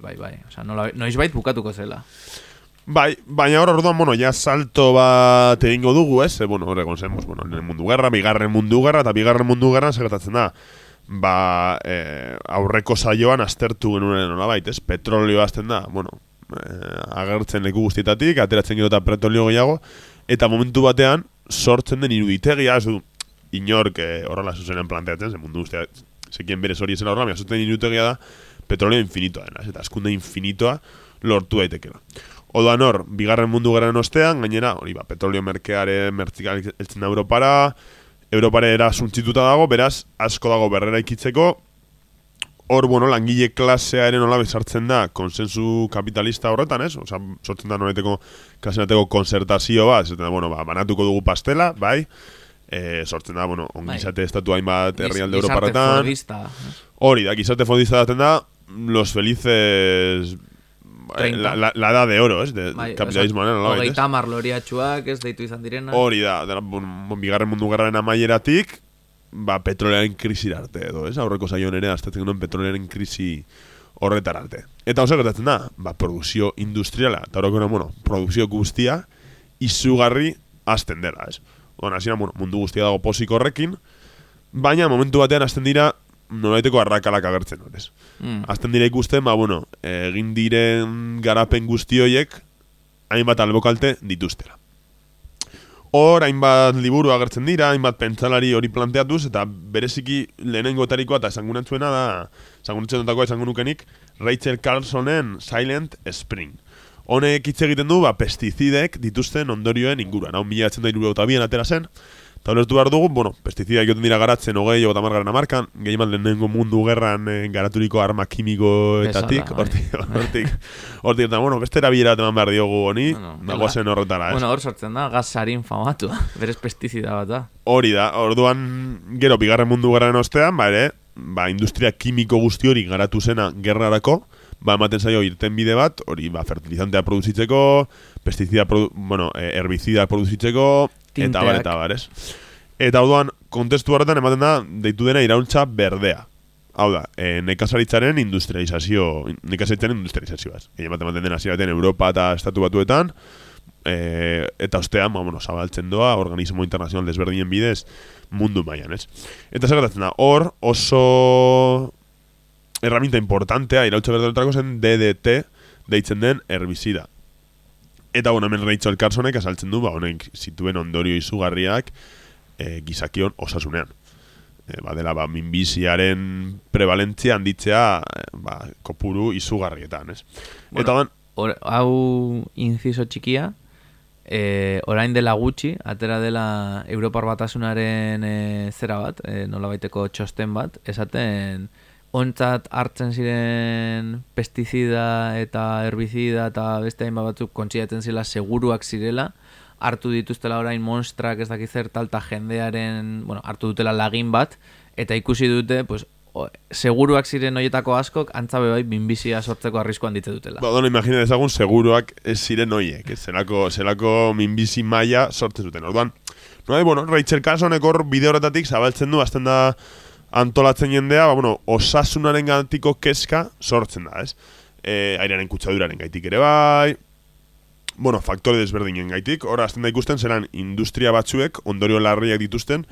bai, bai, oza, nola, noiz bait bukatuko zela. Bai, baina hor orduan, bueno, ja salto bat egingo dugu, ez? E, bueno, horregon zen, bueno, nire mundu gerra, bigarren mundu gerra, eta bigarren mundu gerra segretatzen da. Ba, e, aurreko saioan aztertu genuen nola bait, ez? Petrolio azten da, bueno, e, agertzen leku guztietatik, ateratzen gero eta petrolio gehiago, eta momentu batean sortzen den iruditegia, ez du, inork eh, horrela zuzenen planteatzen, zen mundu guztia, zekien bere hori ezen horrela, sortzen den iruditegia da, petroleo infinitoa dena, eta askunde infinitoa lortu daitekela. Odoan hor, bigarren mundu garen ostean, gainera, hori ba, petroleo merkeare mertzikal eltzen da Europara, Europare era suntzituta dago, beraz, asko dago berrera ikitzeko, hor, bueno, langile klasea ere nola bezartzen da konsensu kapitalista horretan, ez? Osa, sortzen da noreteko klasenateko konsertazio bat, ez da, bueno, ba, banatuko dugu pastela, bai? E, sortzen da, bueno, ongizate bai. estatu hainbat herrialde europarretan. Hori, da, gizarte fodista daten da, los felices... Bai, la, la, la edad de oro, ez? De bai, kapitalismo, no? Hogei tamar loriatxuak, ez deitu izan direna. Hori da, bon, bigarren mundu garraren amaieratik, ba, petrolearen krisi arte edo, ez? Aurreko zaion ere, aztetzen genuen petrolearen krisi horretar arte. Eta oso gertatzen da, ba, produzio industriala, eta horreko bueno, produkzio guztia, izugarri azten dela, ez? Bueno, asina, bueno, mundu guztia dago posik horrekin, baina momentu batean azten dira nolaiteko arrakalak agertzen, ez? Mm. Azten dira ikusten, ba, bueno, egin diren garapen guzti horiek, hainbat albokalte dituztela. Hor, hainbat liburu agertzen dira, hainbat pentsalari hori planteatuz, eta bereziki lehenengo tarikoa eta esangunatzuena da, esangunatzen dutakoa esangunukenik, Rachel Carlsonen Silent Spring. Honek hitz egiten du, ba, pestizidek dituzten ondorioen inguruan. Hau, mila atzen da atera zen. Eta horretu behar dugu, bueno, pestizidak joten dira garatzen hogei eta margaren amarkan, gehiagoan lehenengo mundu gerran eh, garaturiko arma kimikoetatik, bai. hortik, hortik, hortik, eta, bueno, beste erabilera eman behar diogu honi, Bueno, nagoazen horretara, ez? Bueno, hor sortzen da, gasarin famatu, berez pestizida bat da. Hori da, orduan gero bigarren mundu gerraren ostean, ba ere, ba, industria kimiko guzti hori garatu zena gerrarako, ba, ematen zaio irten bide bat, hori ba, fertilizantea produzitzeko, pestizida, produ bueno, eh, herbizida produzitzeko, eta bar, Tinteak. eta bar, ez? Eta orduan, kontestu horretan ematen da, deitu dena iraultza berdea. Hau da, e, nekazaritzaren industrializazio, nekazaritzaren industrializazioaz. Gehien bat ematen den hasi Europa eta Estatu Batuetan, e, eta ostean, ba, bueno, zabaltzen doa, organismo internazional desberdinen bidez, mundu mailan, ez? Eta zer da, hor oso herramienta importantea irautza berdoretarako zen DDT deitzen den herbizida. Eta bueno, hemen Rachel Carsonek azaltzen du, ba, honek zituen ondorio izugarriak e, gizakion osasunean. E, badela, ba, minbiziaren prevalentzia handitzea e, ba, kopuru izugarrietan, ez? Bueno, Eta ban, Or, hau inciso txikia, e, orain dela gutxi, atera dela Europar Batasunaren e, zera bat, e, nolabaiteko txosten bat, esaten ontzat hartzen ziren pestizida eta herbizida eta beste hainbat batzuk kontsidatzen zela seguruak zirela, hartu dituztela orain monstrak ez dakit zer tal, eta jendearen, bueno, hartu dutela lagin bat, eta ikusi dute, pues, o, seguruak ziren hoietako askok, antzabe bai, minbizia sortzeko arriskoan ditze dutela. ba, dono, imagina dezagun seguruak ez ziren hoiek, zelako, zelako minbizi maila sortzen zuten. Orduan, no, bueno, Rachel Carsonek hor bide horretatik zabaltzen du, azten da antolatzen jendea, ba, bueno, osasunaren gatiko keska sortzen da, ez? E, airearen kutsaduraren gaitik ere bai, bueno, faktore desberdinen gaitik, hor azten da ikusten zelan industria batzuek ondorio larriak dituzten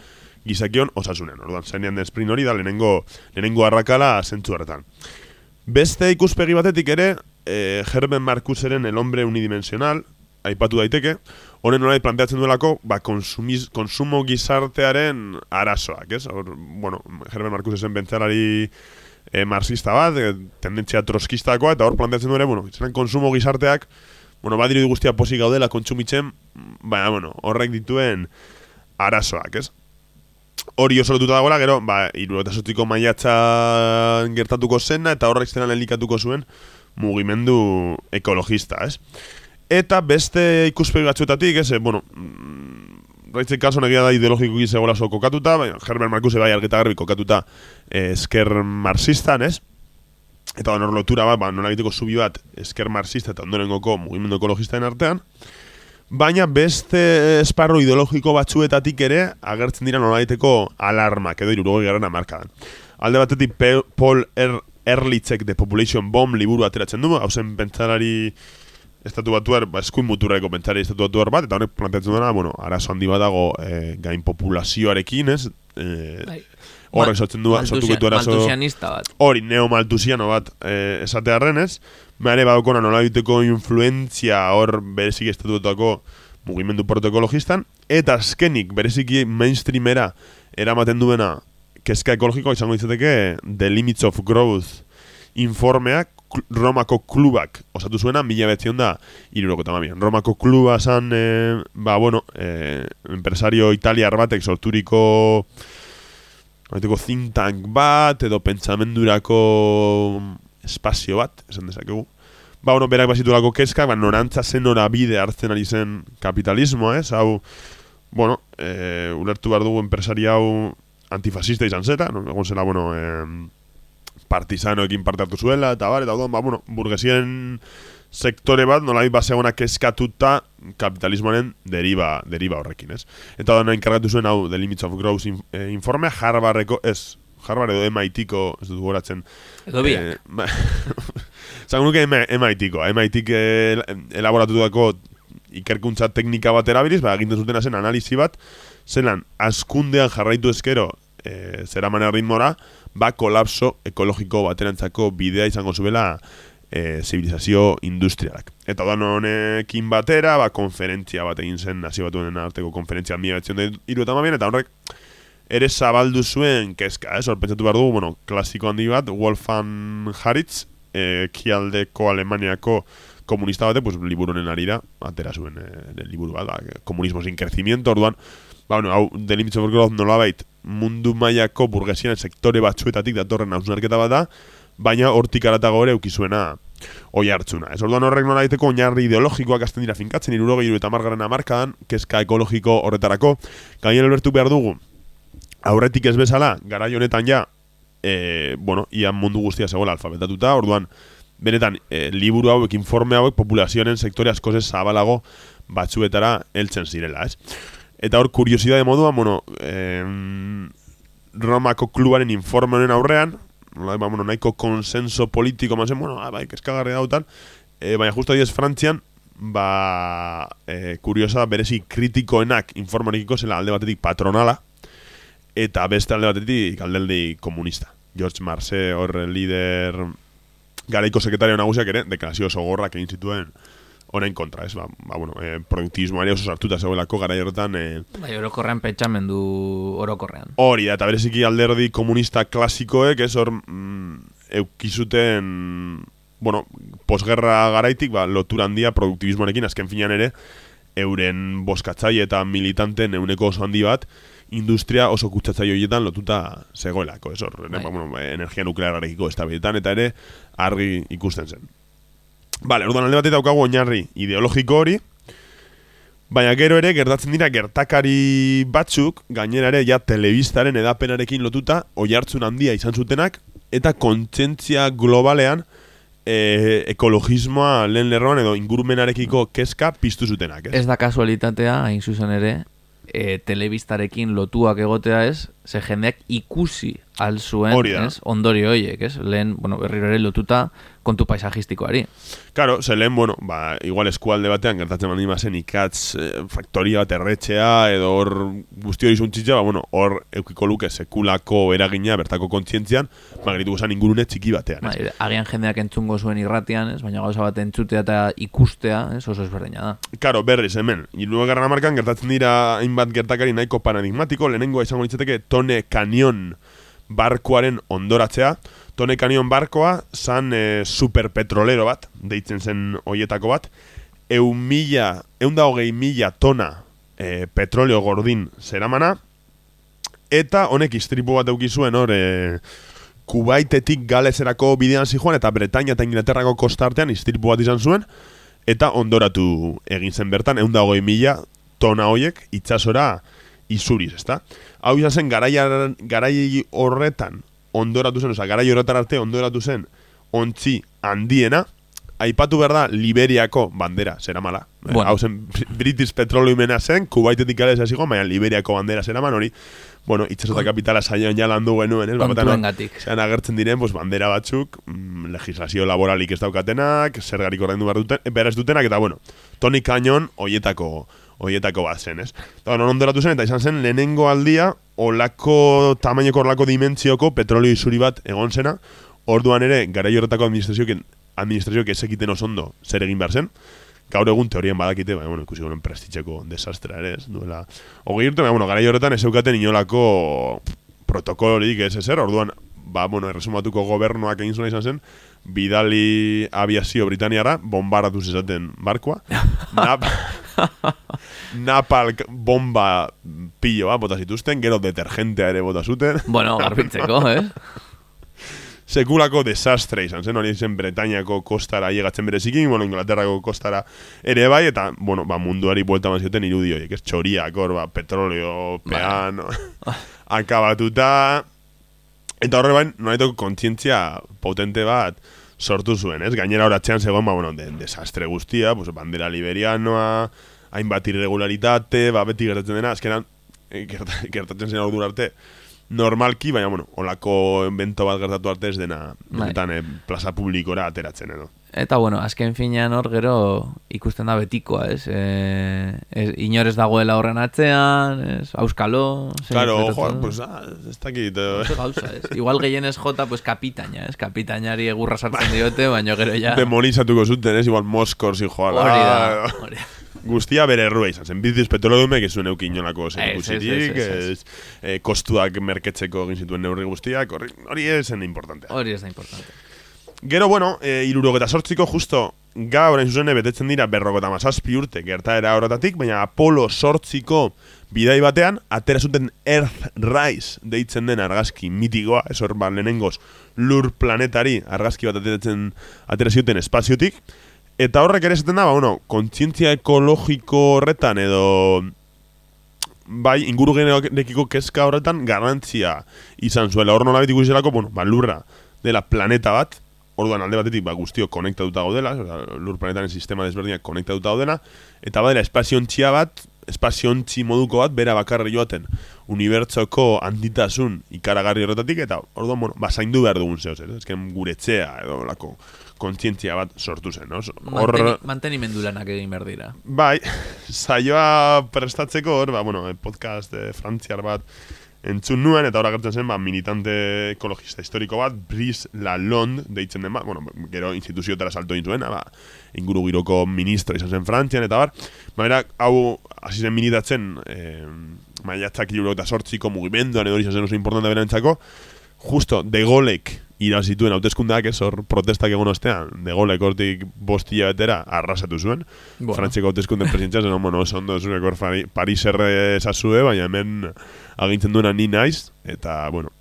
gizakion osasunen. Orduan, zainean den sprint hori da lehenengo, lehenengo arrakala zentzu horretan. Beste ikuspegi batetik ere, e, Herben Marcuseren El hombre unidimensional, aipatu daiteke, honen norai planteatzen duelako, ba, konsumiz, konsumo gizartearen arazoak, ez? Hor, bueno, Herben Marcusesen bentzalari e, marxista bat, e, tendentzia troskistakoa, eta hor planteatzen du ere, bueno, izan konsumo gizarteak, bueno, badiri guztia posik gaudela kontsumitzen, baina, bueno, horrek dituen arazoak, ez? Hori oso lotuta dagoela, gero, ba, iru eta sortziko maiatza gertatuko zena, eta horrek zelan elikatuko zuen mugimendu ekologista, ez? Eta beste ikuspegi batzuetatik, ez, eh, bueno, Raitzen kaso egia da ideologiko gizegoela oso kokatuta, baina Herbert Marcuse bai argita garbi kokatuta eh, esker marxistan, ez? Eta da, nor lotura bat, ba, nola egiteko zubi bat esker marxista eta ondorengoko mugimendu ekologistaren artean, baina beste esparro ideologiko batzuetatik ere agertzen dira nola egiteko alarmak edo irurogoi garen amarkadan. Alde batetik Paul er Erlitzek The Population Bomb liburu ateratzen du, hau zen pentsalari estatu batuar, ba, eskuin muturreko pentsari estatu batuar bat, eta honek planteatzen duena, bueno, arazo handi bat dago e, gain populazioarekin, ez? E, Bai. horrek sortzen du, Maltusia- ditu arazo... Maltusianista bat. Hori, neomaltusiano bat e, esatearren ez, Mare badokona nola biteko influentzia hor berezik estatutako mugimendu protoekologistan, eta azkenik bereziki mainstreamera eramaten duena kezka ekologikoa izango ditzateke The Limits of Growth informeak Romako klubak osatu zuena mila betzion da iruroko tamabian. Romako kluba zan, e, ba, bueno, e, empresario italiar batek sorturiko Baiteko think tank bat, edo pentsamendurako espazio bat, esan dezakegu. Ba, bueno, berak bazitulako kezka, ba, norantza zen norabide hartzen ari zen kapitalismoa, ez? Hau, bueno, e, ulertu behar dugu enpresari hau antifasista izan zeta, no? egon zela, bueno, e, partisanoekin parte hartu zuela, eta bar, eta orduan, ba, bueno, burgesien sektore bat, nolabait basegonak kezkatuta kapitalismoaren deriba, deriba horrekin, ez? Eta da enkargatu zuen hau The Limits of Growth in, eh, informea Harvardeko, ez, Harvard edo MIT-ko, ez dut goratzen. Edo biak. Eh, ba, Zango nuke MIT-ko, MIT-k el, elaboratutako ikerkuntza teknika bat erabiliz, ba, egiten zutena zen analizi bat, zelan, askundean jarraitu ezkero, e, zeraman ritmora, ba, kolapso ekologiko baterantzako bidea izango zuela e, zibilizazio industrialak. Eta da honekin batera, ba, konferentzia bat egin zen, hasi batuen arteko konferentzia mila betzion da iru eta hamabien, eta horrek ere zabaldu zuen kezka, ez? Hor pentsatu behar dugu, bueno, klasiko handi bat, Wolfgang Haritz, e, kialdeko Alemaniako komunista bate, pues, liburonen arira, atera zuen e, liburu bat, ba, komunismo sin crecimiento, orduan, ba, bueno, hau, delimitzo borgolo nolabait, mundu mailako burgesian sektore batzuetatik datorren hausnarketa bat da, baina hortik aratago ere eukizuena oi hartzuna. Ez orduan horrek nola daiteko oinarri ideologikoak azten dira finkatzen, iruro gehiru eta margarren amarkadan, kezka ekologiko horretarako, gainen elbertu behar dugu, aurretik ez bezala, garai honetan ja, e, bueno, ian mundu guztia zegoela alfabetatuta, orduan, benetan, e, liburu hauek, informe hauek, populazioaren sektore asko zabalago batzuetara heltzen zirela, ez? Eta hor, kuriosidade moduan, bueno, e, Romako klubaren informe honen aurrean, ba, bueno, nahiko konsenso politiko mazen, bueno, ah, bai, keskagarri dautan, e, baina justo diez Frantzian, ba, e, kuriosa berezi kritikoenak informarekiko zela alde batetik patronala, eta beste alde batetik aldeldi komunista. George Marse, hor lider garaiko sekretario nagusiak ere, deklarazio oso gorrak egin zituen orain kontra, ez? Ba, ba bueno, eh, produktismoari oso sartuta zegoelako gara horretan... Eh, bai, orokorrean pentsamendu orokorrean. Hori, eta bereziki alderdi komunista klasikoek, ez hor, mm, eukizuten, bueno, posgerra garaitik, ba, lotura handia produktibismoarekin, azken finean ere, euren boskatzai eta militanten euneko oso handi bat, industria oso kutsatzaio horietan lotuta zegoelako, ez hor, bai. bueno, energia nukleararekiko estabietan, eta ere argi ikusten zen. Bale, orduan alde batetan daukagu oinarri ideologiko hori, baina gero ere gertatzen dira gertakari batzuk, gainera ere ja telebistaren edapenarekin lotuta, oi hartzun handia izan zutenak, eta kontsentzia globalean e, ekologismoa lehen lerroan edo ingurumenarekiko keska piztu zutenak. Ez, ez da kasualitatea, hain zuzen ere, e, telebistarekin lotuak egotea ez, ze jendeak ikusi alzuen, ez, ondori hoiek, ez, lehen, bueno, berriro ere lotuta kontu paisajistikoari. Claro, ze lehen, bueno, ba, igual eskualde batean gertatzen mandi mazen ikatz eh, faktoria bat erretxea, edo hor guzti hori zuntzitza, ba, bueno, hor eukiko luke sekulako eragina bertako kontzientzian, ba, geritu gozan ingurune txiki batean. Ba, agian jendeak entzungo zuen irratian, ez, baina gauza bat entzutea eta ikustea, ez, oso ezberdina da. Claro, berriz, hemen, hilu garran gertatzen dira hainbat gertakari nahiko paradigmatiko, lehenengoa izango nintzateke tone kanion barkoaren ondoratzea, Tone Kanion barkoa zan e, superpetrolero bat, deitzen zen hoietako bat, eun mila, eun da hogei mila tona e, petroleo gordin zeramana, eta honek istripu bat eukizuen hor, e, kubaitetik galezerako bidean zijoan, eta Bretaña eta Inglaterrako kostartean istripu bat izan zuen, eta ondoratu egin zen bertan, eun da hogei mila tona hoiek itxasora izuriz, ezta? Hau izan zen, garai horretan, ondoratu zen, oza, gara jorretan arte ondoratu zen ontzi handiena, aipatu behar da Liberiako bandera, zera mala. Bueno. Hau zen British Petroleumena zen, kubaitetik gale zaziko, baina Liberiako bandera zera man hori, bueno, itxasota kapitala saioan ja landu genuen, ez? Kontuen gatik. Zeran agertzen diren, pues, bandera batzuk, mm, legislazio laboralik ez daukatenak, zer garik ordaindu behar duten, beraz dutenak, eta bueno, Tony Canyon, oietako, oietako bat zen, ez? Eta bueno, ondoratu zen, eta izan zen, lehenengo aldia, olako tamaineko olako dimentzioko petrolio isuri bat egon zena, orduan ere, gara horretako administrazioak administrazioak ez ekiten osondo zer egin behar zen, gaur egun teorien badakite, baina, bueno, ikusi goren prestitzeko desastra ere, ez, duela. Ogei urte, baina, bueno, gara horretan ez eukaten inolako protokolorik ez ezer, orduan, ba, bueno, erresumatuko gobernuak egin zuen izan zen, bidali aviazio britaniara, bombaratu zezaten barkoa, nap, napalk bomba pilloa bota zituzten, gero detergentea ere bota zuten. Bueno, garbitzeko, eh? Sekulako desastre izan zen, hori zen Bretañako kostara llegatzen berezikin, bueno, Inglaterrako kostara ere bai, eta, bueno, ba, munduari buelta mazioten irudi horiek, ez txoriak, hor, ba, petroleo, pean, akabatuta, eta horre bain, noraitoko kontzientzia potente bat, sortu zuen, ez? Gainera horatzean zegoen, ba, bueno, de, desastre guztia, pues, bandera liberianoa, hainbat irregularitate, ba, beti gertatzen dena, azkenan, eh, gertatzen zen hor arte, normalki, baina, bueno, olako bento bat gertatu arte ez dena, bai. eh, plaza publikora ateratzen, edo. Eta bueno, azken finean hor gero ikusten da betikoa, ez? E, ez inorez dagoela horren atzean, ez? Auskalo... Claro, ojo, pues, ah, ez dakit... Eh. Gauza, ez? Igual gehienez jota, pues, kapitaina, ez? Kapitainari egurra sartzen diote, baina gero ya... Demonizatuko zuten, ez? Igual Moskor, si joala... Hori da, hori da. Guztia bere errua izan zen. Biziz petrolodumek ez zuen eukin jonako zen ikusitik, eh, kostuak merketzeko egin zituen neurri guztiak, hori ez zen importante. Hori ez da importante. Gero, bueno, e, irurogeta sortziko, justo gaur hain zuzen betetzen dira berrokota mazazpi urte gertaera horretatik, baina Apollo sortziko bidai batean, atera zuten Earthrise deitzen den argazki mitikoa, ez hor, ba, lehenengoz, lur planetari argazki bat ateratzen atera zuten espaziotik, eta horrek ere esaten da, ba, bueno, kontzientzia ekologiko horretan edo bai, inguru genekiko kezka horretan garantzia izan zuela. Hor nola betik bueno, ba, lurra dela planeta bat, orduan alde batetik ba, guztio konektatuta gaudela, lur planetaren sistema desberdinak konektatuta gaudela, eta badela espaziontxia bat, espaziontzi moduko bat, bera bakarri joaten, unibertsoko handitasun ikaragarri horretatik, eta orduan, bueno, basaindu behar dugun zehoz, ez? Ezken guretzea, edo lako, kontzientzia bat sortu zen, no? Hor... Manteni, mantenimendu lanak egin behar dira. Bai, saioa prestatzeko hor, ba, bueno, podcast de frantziar bat entzun nuen, eta hor agertzen zen, ba, militante ekologista historiko bat, Brice Lalonde, deitzen den, ba, bueno, gero instituziotara salto zuen, ba, inguru giroko ministro izan zen Frantzian, eta bar, ba, hau, hasi zen militatzen, eh, maiatzak iruro eta sortziko mugimenduan edo izan zen oso importante berentzako, justo, de golek, irazituen hauteskundak ez hor protestak egon ostean, de gole kortik bostia betera arrasatu zuen. Bueno. Frantzeko hauteskunde presidentzia zen, bueno, oso ondo ekor Paris erre esazue, baina hemen agintzen duena ni naiz, eta, bueno,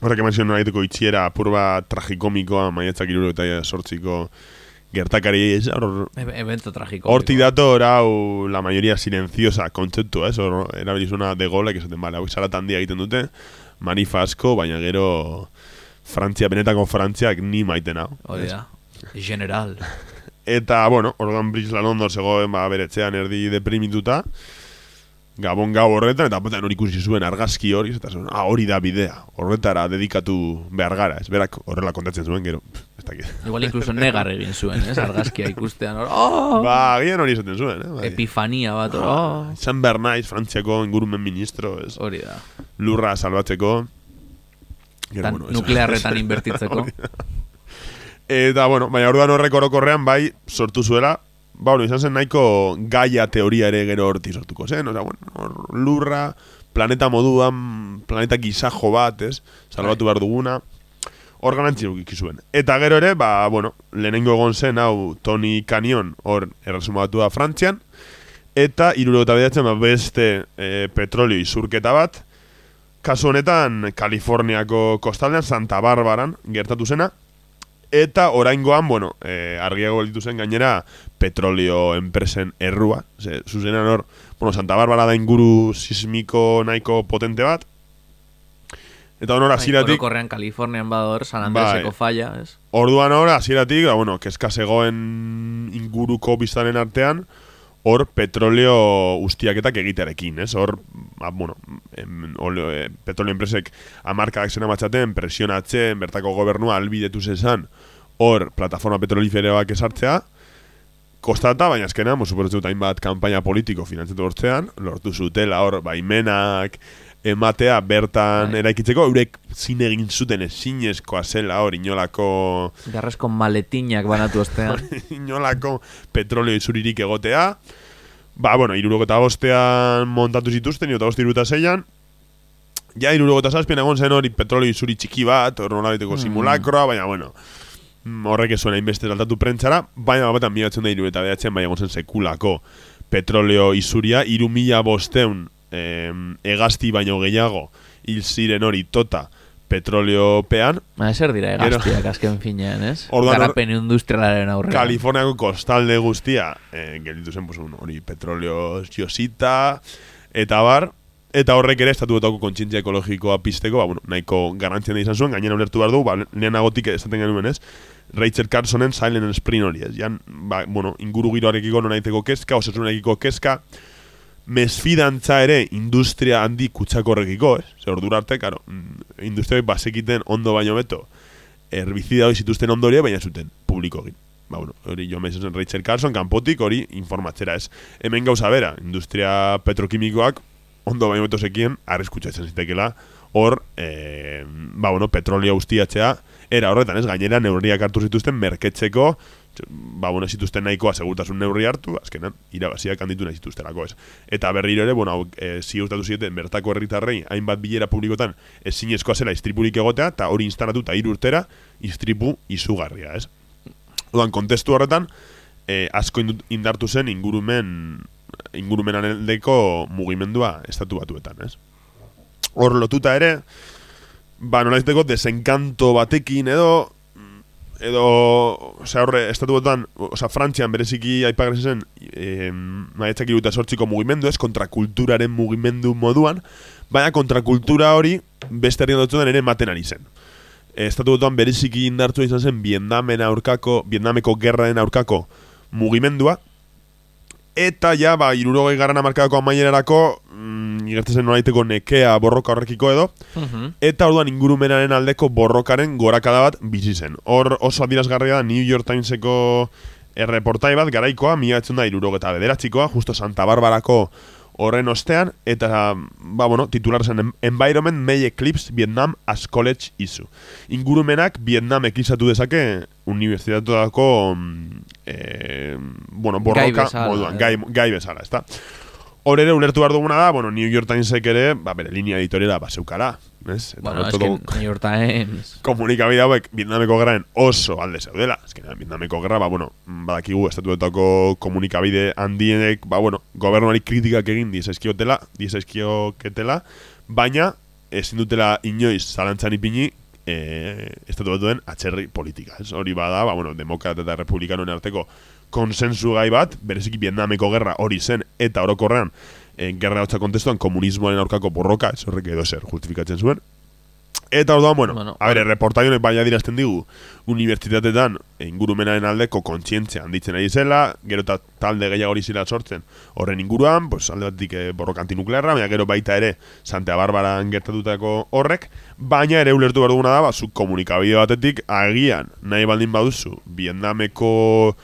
horrek eman zion nahiteko itxiera purba tragikomikoa, maiatzak iruro eta sortziko gertakari ez, hor... E evento tragiko. Hortik dato, hau la mayoría silenciosa kontzeptu, ez, hor, erabilizuna de gole, que esaten, bale, hau salatan dia egiten dute, manifasko, baina gero Frantzia, benetako Frantziak ni maiten hau. Oida, general. Eta, bueno, organ Brice Lalondo zegoen ba, beretzean erdi deprimituta, gabon gau horretan, eta batean hori ikusi zuen argazki hori, eta zuen, ah, hori da bidea, horretara dedikatu behar gara, ez berak horrela kontatzen zuen, gero, ez dakit. Igual incluso negar egin zuen, ez, argazkia ikustean, oh! Ba, gien hori esaten zuen, eh? Bai. Epifania bat, oh! San Bernaiz, Frantziako ingurumen ministro, ez? Hori da. Lurra salbatzeko, Tan, bueno, nuklearretan inbertitzeko. Eta, bueno, baina orduan horrek orokorrean bai sortu zuela, ba, bueno, izan zen nahiko gaia teoria ere gero horti sortuko zen, oza, bueno, lurra, planeta moduan, planeta gizajo bat, ez, salbatu bai. behar duguna, hor ganantzi zuen. Eta gero ere, ba, bueno, lehenengo egon zen, hau, Tony Canyon, hor, erresumatu da Frantzian, eta iruro eta bedatzen, ba, beste e, petrolio izurketa bat, kasu honetan Kaliforniako kostaldean Santa Barbaran gertatu zena eta oraingoan, bueno, eh, argiago ditu zen gainera petrolio enpresen errua, ze zuzenean hor, bueno, Santa Barbara da inguru sismiko nahiko potente bat. Eta honor asiratik... Bai, korrean Kalifornian bador, San Andreseko bai, falla, es. Orduan hor, asiratik, ba, bueno, kezka zegoen inguruko biztaren artean, hor petroleo ustiaketak egitearekin, ez? Hor, ba, bueno, em, olio, e, petroleo enpresek amarkadak zena batxaten, presionatzen, bertako gobernua albidetu zezan, hor, plataforma petroliferoak esartzea, kostata, baina azkena, mo suporetzen dut hainbat kampaina politiko finantzatu hortzean, lortu zutela hor, baimenak, ematea bertan bai. eraikitzeko, eurek zine egin zuten ezinezkoa zela hor, inolako... Garrasko maletinak banatu ostean. inolako petroleo izuririk egotea. Ba, bueno, iruroko eta bostean montatu zituzten, eta boste iruta zeian. Ja, iruroko eta zazpien egon zen hori petroleo izuri txiki bat, hor nola mm. simulakroa, baina, bueno, horrek ez zuen hainbeste saltatu prentzara, baina batean bihatzen da irureta behatzen, baina egon zen sekulako petroleo izuria, iru mila bosteun eh, egazti baino gehiago hil ziren hori tota petroleopean. Ma, eser dira egaztiak azken finean, ez? Garapen industrialaren aurrean. Kaliforniako kostalde guztia, eh, gelditu zen, pues, hori petroleo jiosita, eta bar, eta horrek ere estatuetako kontxintzia ekologikoa pizteko, ba, bueno, nahiko garantzien da izan zuen, gainera ulertu behar du, ba, lehen agotik esaten genuen ez, Rachel Carsonen Silent Spring hori ez, Jan, ba, bueno, inguru giroarekiko nonaiteko kezka, osasunekiko kezka, mesfidantza ere industria handi kutsakorrekiko, ez? Zer ordura arte, karo, mm, industria basekiten ondo baino beto, herbizida hori zituzten ondoria, baina zuten publiko egin. Ba, bueno, hori jo mezen Rachel Carson, kanpotik hori informatzera ez. Hemen gauza bera, industria petrokimikoak ondo baino beto zekien, arrezkutsa izan zitekela, hor, e, ba, bueno, petrolio ustiatzea, era horretan ez, gainera neurriak hartu zituzten merketzeko, ba, bueno, zituzten nahikoa segurtasun neurri hartu, azkenan, irabaziak handitu nahi zituztenako ez. Eta berriro ere, bueno, e, ziurtatu zieten bertako herritarrei hainbat bilera publikotan ez zinezkoa zela istripurik egotea, eta hori instalatu eta irurtera istripu izugarria, ez? Odan, kontestu horretan, e, asko indartu zen ingurumen ingurumenan aldeko mugimendua estatu batuetan, ez? Hor lotuta ere, ba, nola izateko desenkanto batekin edo, edo, osea, horre, estatu batuetan, osea, Frantzian bereziki aipagarri zen, e, maiatzak iruta sortziko mugimendu, ez, kontrakulturaren mugimendu moduan, baina kontrakultura hori beste herrian dutzudan ere ematen ari zen. Estatu batuan bereziki indartu izan zen Vietnamen aurkako, Vietnameko gerraren aurkako mugimendua, eta ja, ba, irurogei garran amarkadako amaierarako, mm, igertzen nolaiteko nekea borroka horrekiko edo, eta orduan ingurumenaren aldeko borrokaren gorakada bat bizi zen. Hor oso adirazgarria da New York Timeseko erreportai bat garaikoa, mila da irurogeta bederatzikoa, justo Santa Barbarako horren ostean, eta, ba, bueno, titular zen, "En- Environment may eclipse Vietnam as college issue. Ingurumenak Vietnam ekizatu dezake unibertsitatutako, mm, eh, bueno, borroka Gai bezala, moduan, eh. gai, gai bezala, ezta? Hor ere, ulertu behar duguna da, bueno, New York Timesek ere, ba, bere linea editoriala baseukara, ez? Eta Bueno, que dugu- New York Times... komunikabide hauek Vietnameko gerraren oso alde zeudela. Ez Vietnameko gerra, ba, bueno, badakigu estatuetako komunikabide handienek, ba, bueno, gobernuari kritikak egin dizaizkiotela, dizaizkioketela, baina ezin dutela inoiz zalantzan ipini e, estatu batuen atxerri politika. Ez? Hori bada, ba, bueno, demokrata eta republikanoen arteko konsensu gai bat, bereziki Vietnameko gerra hori zen, eta orokorrean, e, gerra hotza kontestuan komunismoaren aurkako borroka, ez horrek edo zer justifikatzen zuen, Eta orduan, bueno, Bueno, a ber, reportai honek baina dirazten digu unibertsitatetan ingurumenaren aldeko kontzientzia handitzen ari zela, gero eta talde gehiago hori zela sortzen. Horren inguruan, pues, alde batik eh, borroka antinuklearra, baina gero baita ere Santa Barbaran gertatutako horrek, baina ere ulertu behar duguna da, ba, komunikabide batetik agian nahi baldin baduzu Vietnameko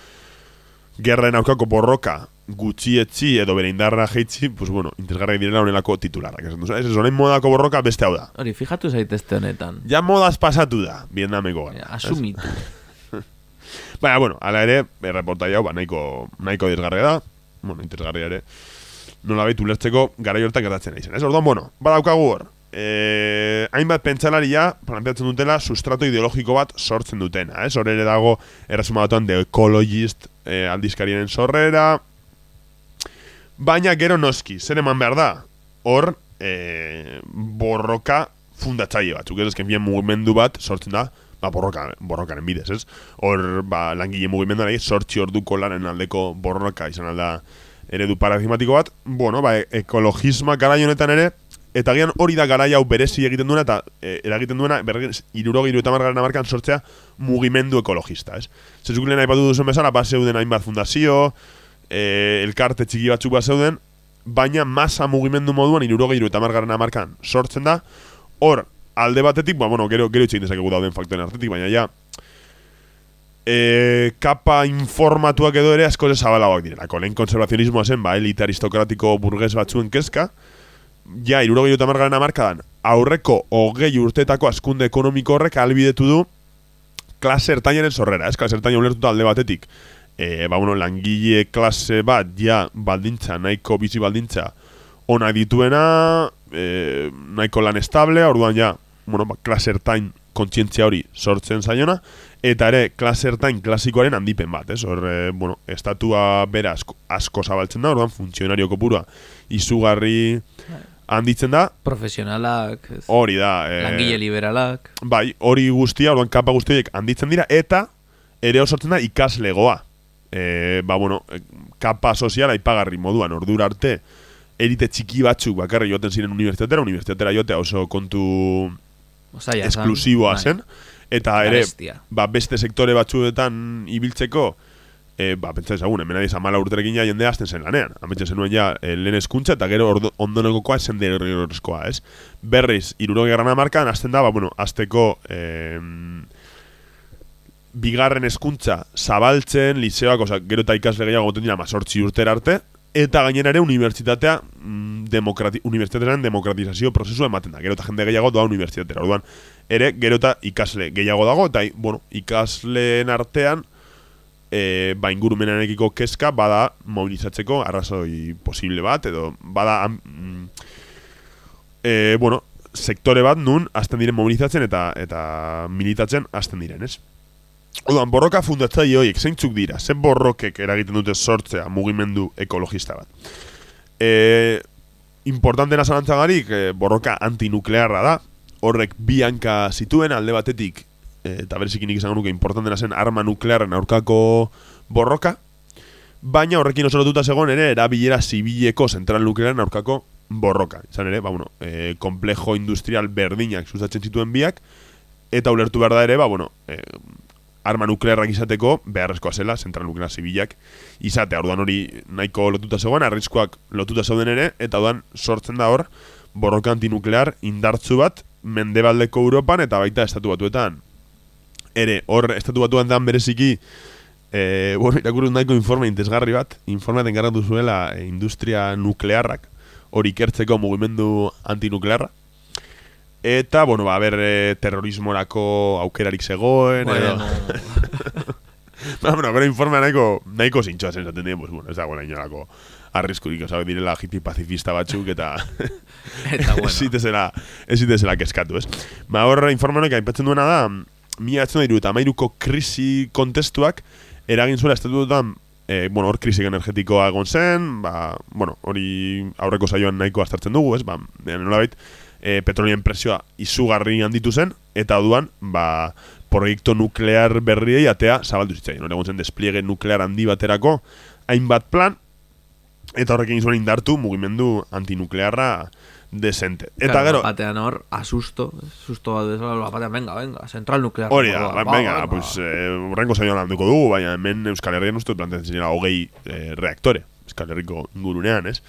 gerraen aurkako borroka gutxietzi edo bere indarra jeitzi, pues bueno, interesgarrak direla honelako titularrak. Esan duzu, ez, ez honen modako borroka beste hau da. Hori, fijatu zaitezte honetan. Ja modaz pasatu da, Vietnameko gara. Asumitu. Baina, bueno, ala ere, erreportai hau, ba, nahiko, nahiko desgarria da, bueno, interesgarria ere, nola behitu ulertzeko gara horretan gertatzen izan. Ez, orduan, bueno, badaukagu hor, eh, hainbat pentsalaria planteatzen dutela sustrato ideologiko bat sortzen dutena, ez? Hor ere dago erresuma batuan The Ecologist eh, aldizkarien sorrera, baina gero noski, zer eman behar da? Hor, eh, borroka fundatzaile batzuk, ez ezken mugimendu bat sortzen da, ba, borroka, borrokaren bidez, ez? Hor, ba, langile mugimenduari sortzi orduko lanen aldeko borroka izan alda eredu paradigmatiko bat, bueno, ba, ekologisma garai honetan ere, eta gian hori da garai hau berezi egiten duena, eta e, eragiten duena, berriz, iruro giru eta margaren amarkan sortzea mugimendu ekologista, ez? Zezuk lehen aipatu duzen bezala, ba, zeuden hainbat fundazio, e, elkarte txiki batzuk bat zeuden, baina masa mugimendu moduan iruro giru eta margaren amarkan sortzen da, hor, alde batetik, ba, bueno, gero, gero itxegin dezakegu dauden faktoren artetik, baina ja, e, kapa informatuak edo ere asko zabalagoak direlako. Lehen konservazionismoa zen, ba, elite aristokratiko burges batzuen kezka, ja, irurogei eta margaren amarkadan, aurreko hogei urtetako askunde ekonomiko horrek albidetu du klase ertainaren sorrera, ez? Klase ertaina ulertuta alde batetik, e, ba, bueno, langile klase bat, ja, baldintza, nahiko bizi baldintza, ona dituena, e, nahiko lan estable, orduan ja, bueno, ba, klase ertain kontzientzia hori sortzen zaiona, eta ere klase ertain klasikoaren handipen bat, ez? Hor, e, bueno, estatua bera asko, asko zabaltzen da, orduan funtzionario kopurua izugarri handitzen da, Profesionalak, ez, hori da. E, langile liberalak. Bai, hori guztia, orduan kapa guztiak handitzen dira, eta ere osortzen da ikaslegoa. E, ba, bueno, e, kapa soziala ipagarri moduan, ordura arte, erite txiki batzuk bakarri joten ziren unibertsitatera, unibertsitatera jotea oso kontu Osaia, esklusiboa zen, eta ere, ba, beste sektore batzuetan ibiltzeko, e, ba, pentsa ezagun, hemen ari zamala urterekin ja jendea azten zen lanean. Ametxe zenuen ja e, lehen eskuntza eta gero ordo- ondonekokoa esen derrigorrezkoa, ez? Berriz, iruro gerrana markan, azten da, ba, bueno, azteko e, bigarren eskuntza zabaltzen, liceoak, oza, gero eta ikasle gehiago goten dira, mazortzi urtera arte, eta gainera ere unibertsitatea mm, demokrati, unibertsitatearen demokratizazio prozesua ematen da. Gero eta jende gehiago doa unibertsitatera. Orduan, ere gero eta ikasle gehiago dago, eta bueno, ikasleen artean e, ba ingurumenanekiko kezka bada mobilizatzeko arrazoi posible bat, edo bada am- mm, e, bueno, sektore bat nun hasten diren mobilizatzen eta eta militatzen hasten diren, ez? Oduan, borroka fundatzaile horiek, zeintzuk dira, zen borrokek eragiten dute sortzea mugimendu ekologista bat. E, importantena zalantzagarik, e, borroka antinuklearra da, horrek bi hanka zituen alde batetik, eta berezikin ikizan nuke importantena zen arma nuklearren aurkako borroka, baina horrekin oso lotuta zegoen ere erabilera zibileko zentral nuklearen aurkako borroka. Izan ere, ba, bueno, e, komplejo industrial berdinak sustatzen zituen biak, eta ulertu behar da ere, ba, bueno, e, arma nuklearrak izateko beharrezkoa zela, zentral nuklear zibilak izatea. Orduan hori nahiko lotuta zegoen, arriskoak lotuta zeuden ere, eta orduan sortzen da hor, borroka antinuklear indartzu bat mendebaldeko Europan eta baita estatu batuetan. Ere, hor estatu batuan dan bereziki, e, bueno, irakurri nahiko informe intezgarri bat, informe engarratu zuela e, industria nuklearrak, hori ikertzeko mugimendu antinuklearra. Eta, bueno, ba, ber, e, terrorismorako aukerarik zegoen, Bueno, edo... ba, bueno, pero informea nahiko, nahiko zintxoa zen zaten dien, pues, bueno, ez dagoela inolako arriskurik, oza, direla hippie pacifista batzuk, eta... Eta bueno. ez zitezela, ez zitezela keskatu, ez? Ba, hor, informe honek aipatzen duena da, mila etzen da eta amairuko krisi kontestuak, eragin zuela estatututan, e, bueno, hor krisi energetikoa egon zen, ba, bueno, hori aurreko saioan nahiko astartzen dugu, ez? Ba, nolabait, e, petrolien presioa izugarri handitu zen, eta duan, ba, proiektu nuklear berriei atea zabaldu zitzaien. Hor egon zen despliege nuklear handi baterako, hainbat plan, eta horrekin zuen indartu mugimendu antinuklearra desente. Eta Claro, gero, batean hor, asusto, susto bat bezala, batean, venga, venga, zentral nuklear. hori da, venga, venga. pues, eh, urrengo saioan handuko dugu, baina hemen Euskal Herrian uste planteatzen zirela hogei eh, reaktore, Euskal Herriko ingurunean, ez?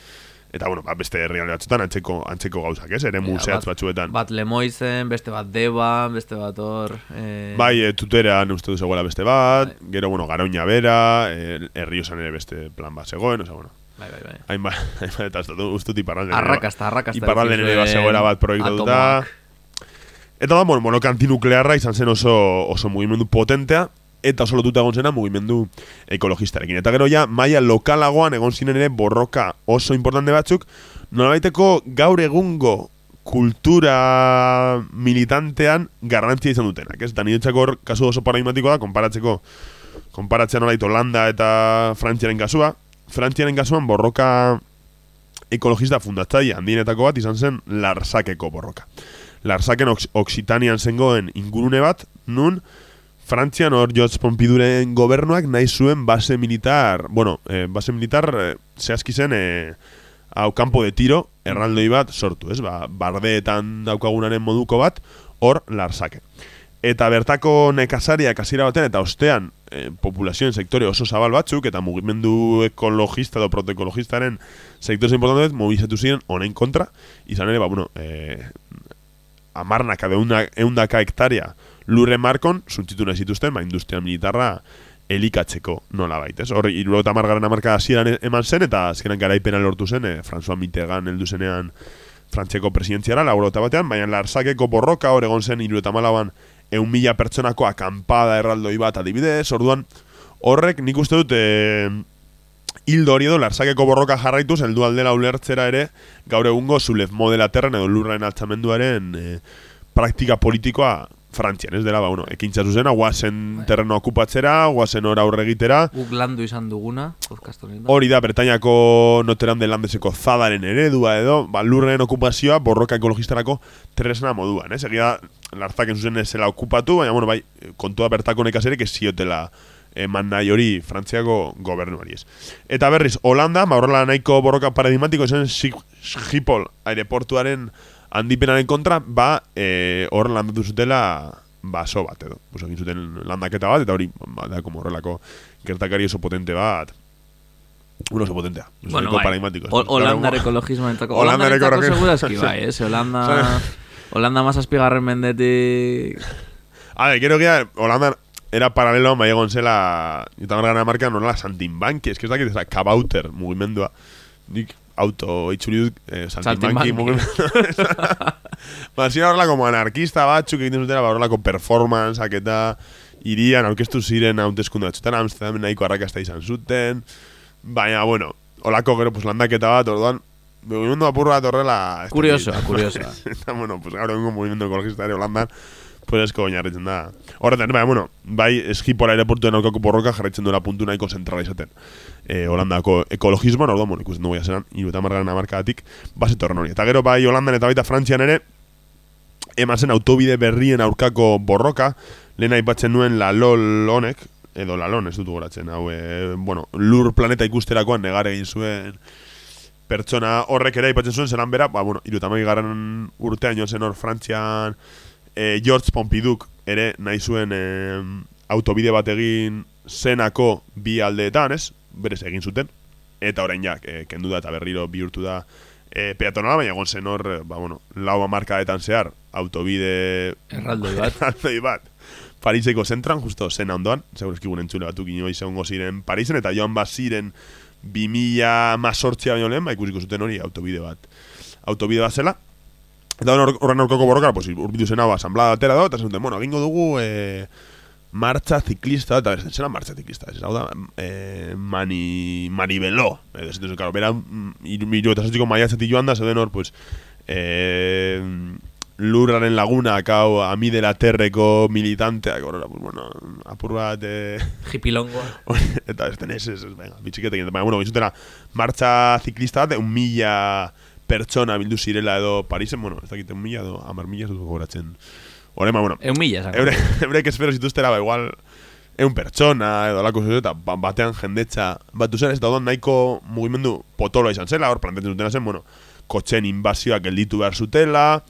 Eta, bueno, ba, beste herrialde batzuetan antzeko, antzeko gauzak, ez? Ere museatz bat- batzuetan. Bat Lemoizen, beste bat Deban, beste bat hor... Eh, Bai, e, tuterean uste du zegoela beste bat, Bai. gero, bueno, garoña bera, e, herriosan ere beste plan bat zegoen, oza, bueno, Bai, bai, bai. hainbat, hainbat, eta ez dut uste dut iparralden. ere ba- Arrakasta, arrakasta. Iparralden ere zegoela bat proiektatuta. Eta da, bueno, monoka antinuklearra izan zen oso, oso mugimendu potentea, eta oso lotuta egon zena mugimendu ekologistarekin. Eta gero ja, maila lokalagoan egon ziren ere borroka oso importante batzuk, nolabaiteko gaur egungo kultura militantean garrantzia izan dutenak, ez? Eta niretzako hor kasu oso paradigmatikoa da, konparatzeko, konparatzea nolait Holanda eta Frantziaren kasua. Frantziaren kasuan borroka ekologista fundatzaile handienetako bat izan zen Larsakeko borroka. Larsaken Oksitanian zengoen ingurune bat, nun Frantzian hor George Pompiduren gobernuak nahi zuen base militar, bueno, eh, base militar eh, zehazki zen eh, hau kampo de tiro erraldoi bat sortu, ez? Ba, bardeetan daukagunaren moduko bat, hor Larsake. Eta bertako nekazariak hasiera batean eta ostean eh, populazioen sektore oso zabal batzuk eta mugimendu ekologista edo protoekologistaren sektore importante mobilizatu ziren honen kontra, izan ere, ba, bueno, eh, amarnaka de eundaka hektaria lurre markon, zuntzitu nahi zituzten, ba, industria militarra elikatzeko nola baita, ez? Hor, iruro eta margarren amarka hasieran e- eman zen, eta azkenan garaipena lortu zen, eh, François Mitterrand heldu zenean Frantziako presidentziara, lauro batean, baina larsakeko borroka hor egon zen iruro eta eun mila pertsonako akampada erraldoi bat adibidez, orduan horrek nik uste dut eh, hildo hori edo larsakeko borroka jarraituz heldu aldela ulertzera ere gaur egungo zulez modela terren edo lurraren altxamenduaren eh, praktika politikoa Frantzian, ez dela, ba, bueno, ekintza zuzena, guazen terreno okupatzera, guazen hor aurre egitera, Guk landu izan duguna, hori da, Bretañako Notre de Landeseko zadaren eredua edo, ba, lurren okupazioa borroka ekologistarako tresna moduan, ez? Egia, lartaken zuzen ez zela okupatu, baina, bueno, bai, kontua bertako nekazerek ez ziotela eman nahi hori Frantziako gobernuari ez. Eta berriz, Holanda, ba, horrela nahiko borroka paradigmatiko zen Schiphol aireportuaren handipenaren kontra, ba, e, hor landatu zutela baso bat edo. Pues egin zuten landaketa bat, eta hori, ba, da, como horrelako gertakari oso potente bat, un oso potentea. Oso Bueno, bai. paradigmatiko. Hol- Holandar ekologismo entzako. Holandar Holandar ekologismo- segurazki bai, ez? Holanda... Holanda mazazpigarren mendetik... A ver, quiero que Holanda era paralelo bai egon zela eta margana marka nola Santimbanki, es que ez dakit ez da kabauter mugimendua. Nik auto itxuri dut eh, Santimbanki Saltimbanki. mugimendua. ba, zira horrela como anarkista batzuk egiten zutela, ba, horrelako performanceak eta irian aurkeztu ziren hauteskunde batzutan Amsterdamen nahiko arrakasta izan zuten. Baina, bueno, holako gero pues, landaketa bat, orduan, mugimendu apur bat horrela... Kuriosoa, kuriosoa. Eta, bueno, pues gaur egungo mugimendu ekologista ere Holandan, pues esko oinarritzen da. Horretan, bai, bueno, bai, eskipola aireportuen aurkako borroka jarraitzen duela puntu nahiko zentrala izaten. E, Holandako ekologismoan, orduan, bueno, ikusten dugu jasenan, iru eta margaren amarkadatik, horren hori. Eta gero, bai, Holandan eta baita Frantzian ere, eman zen autobide berrien aurkako borroka, lehen aipatzen nuen la LOL honek, edo la LON ez dut goratzen, hau, e, bueno, lur planeta ikusterakoan negar egin zuen pertsona horrek ere aipatzen zuen, zelan bera, ba, bueno, irutamai garen urtean joan zen hor Frantzian, e, George Pompiduk ere nahi zuen e, autobide bat egin zenako bi aldeetan, ez? Berez egin zuten. Eta orain ja, e, kendu da eta berriro bihurtu da e, peatonala, baina egon zen hor, e, ba, bueno, lau amarkadetan zehar, autobide... Erraldoi bat. Erraldoi bat. Pariseko zentran, justo zena ondoan, segur eskigun entzule batuk inoiz egongo ziren Parisen, eta joan baziren 2000 mazortzia baino lehen, ba, ikusiko zuten hori autobide bat. Autobide bat zela, Eta horren aurkako borroka, pues, urbitu zen hau asamblada atera da, eta zen bueno, egingo dugu e, marcha ziklista, eta ez zela marcha ziklista, ez hau da, e, mani, manibelo, ez zen, claro, bera, mm, iru eta zaztiko maiatzetik joan da, zeuden hor, pues, e, lurraren laguna, kau, amidela terreko militanteak, horrela, pues, bueno, apur bat, e, Hipilongoa. eta ez tenez, ez, ez, venga, bitxiketek, baina, bueno, bizutena, marcha ziklista bat, un mila pertsona bildu zirela edo Parisen, bueno, ez dakit, un mila edo amar mila ez dut gogoratzen. Horema, bueno, Eun mila, zako. eure, eurek espero zituztera, ba, igual, eun pertsona edo alako zuz, eta ba- batean jendetza. Batu zen, ez da nahiko mugimendu potoloa izan zela, hor plantetzen dutena zen, bueno, kotxen inbazioak gelditu behar zutela,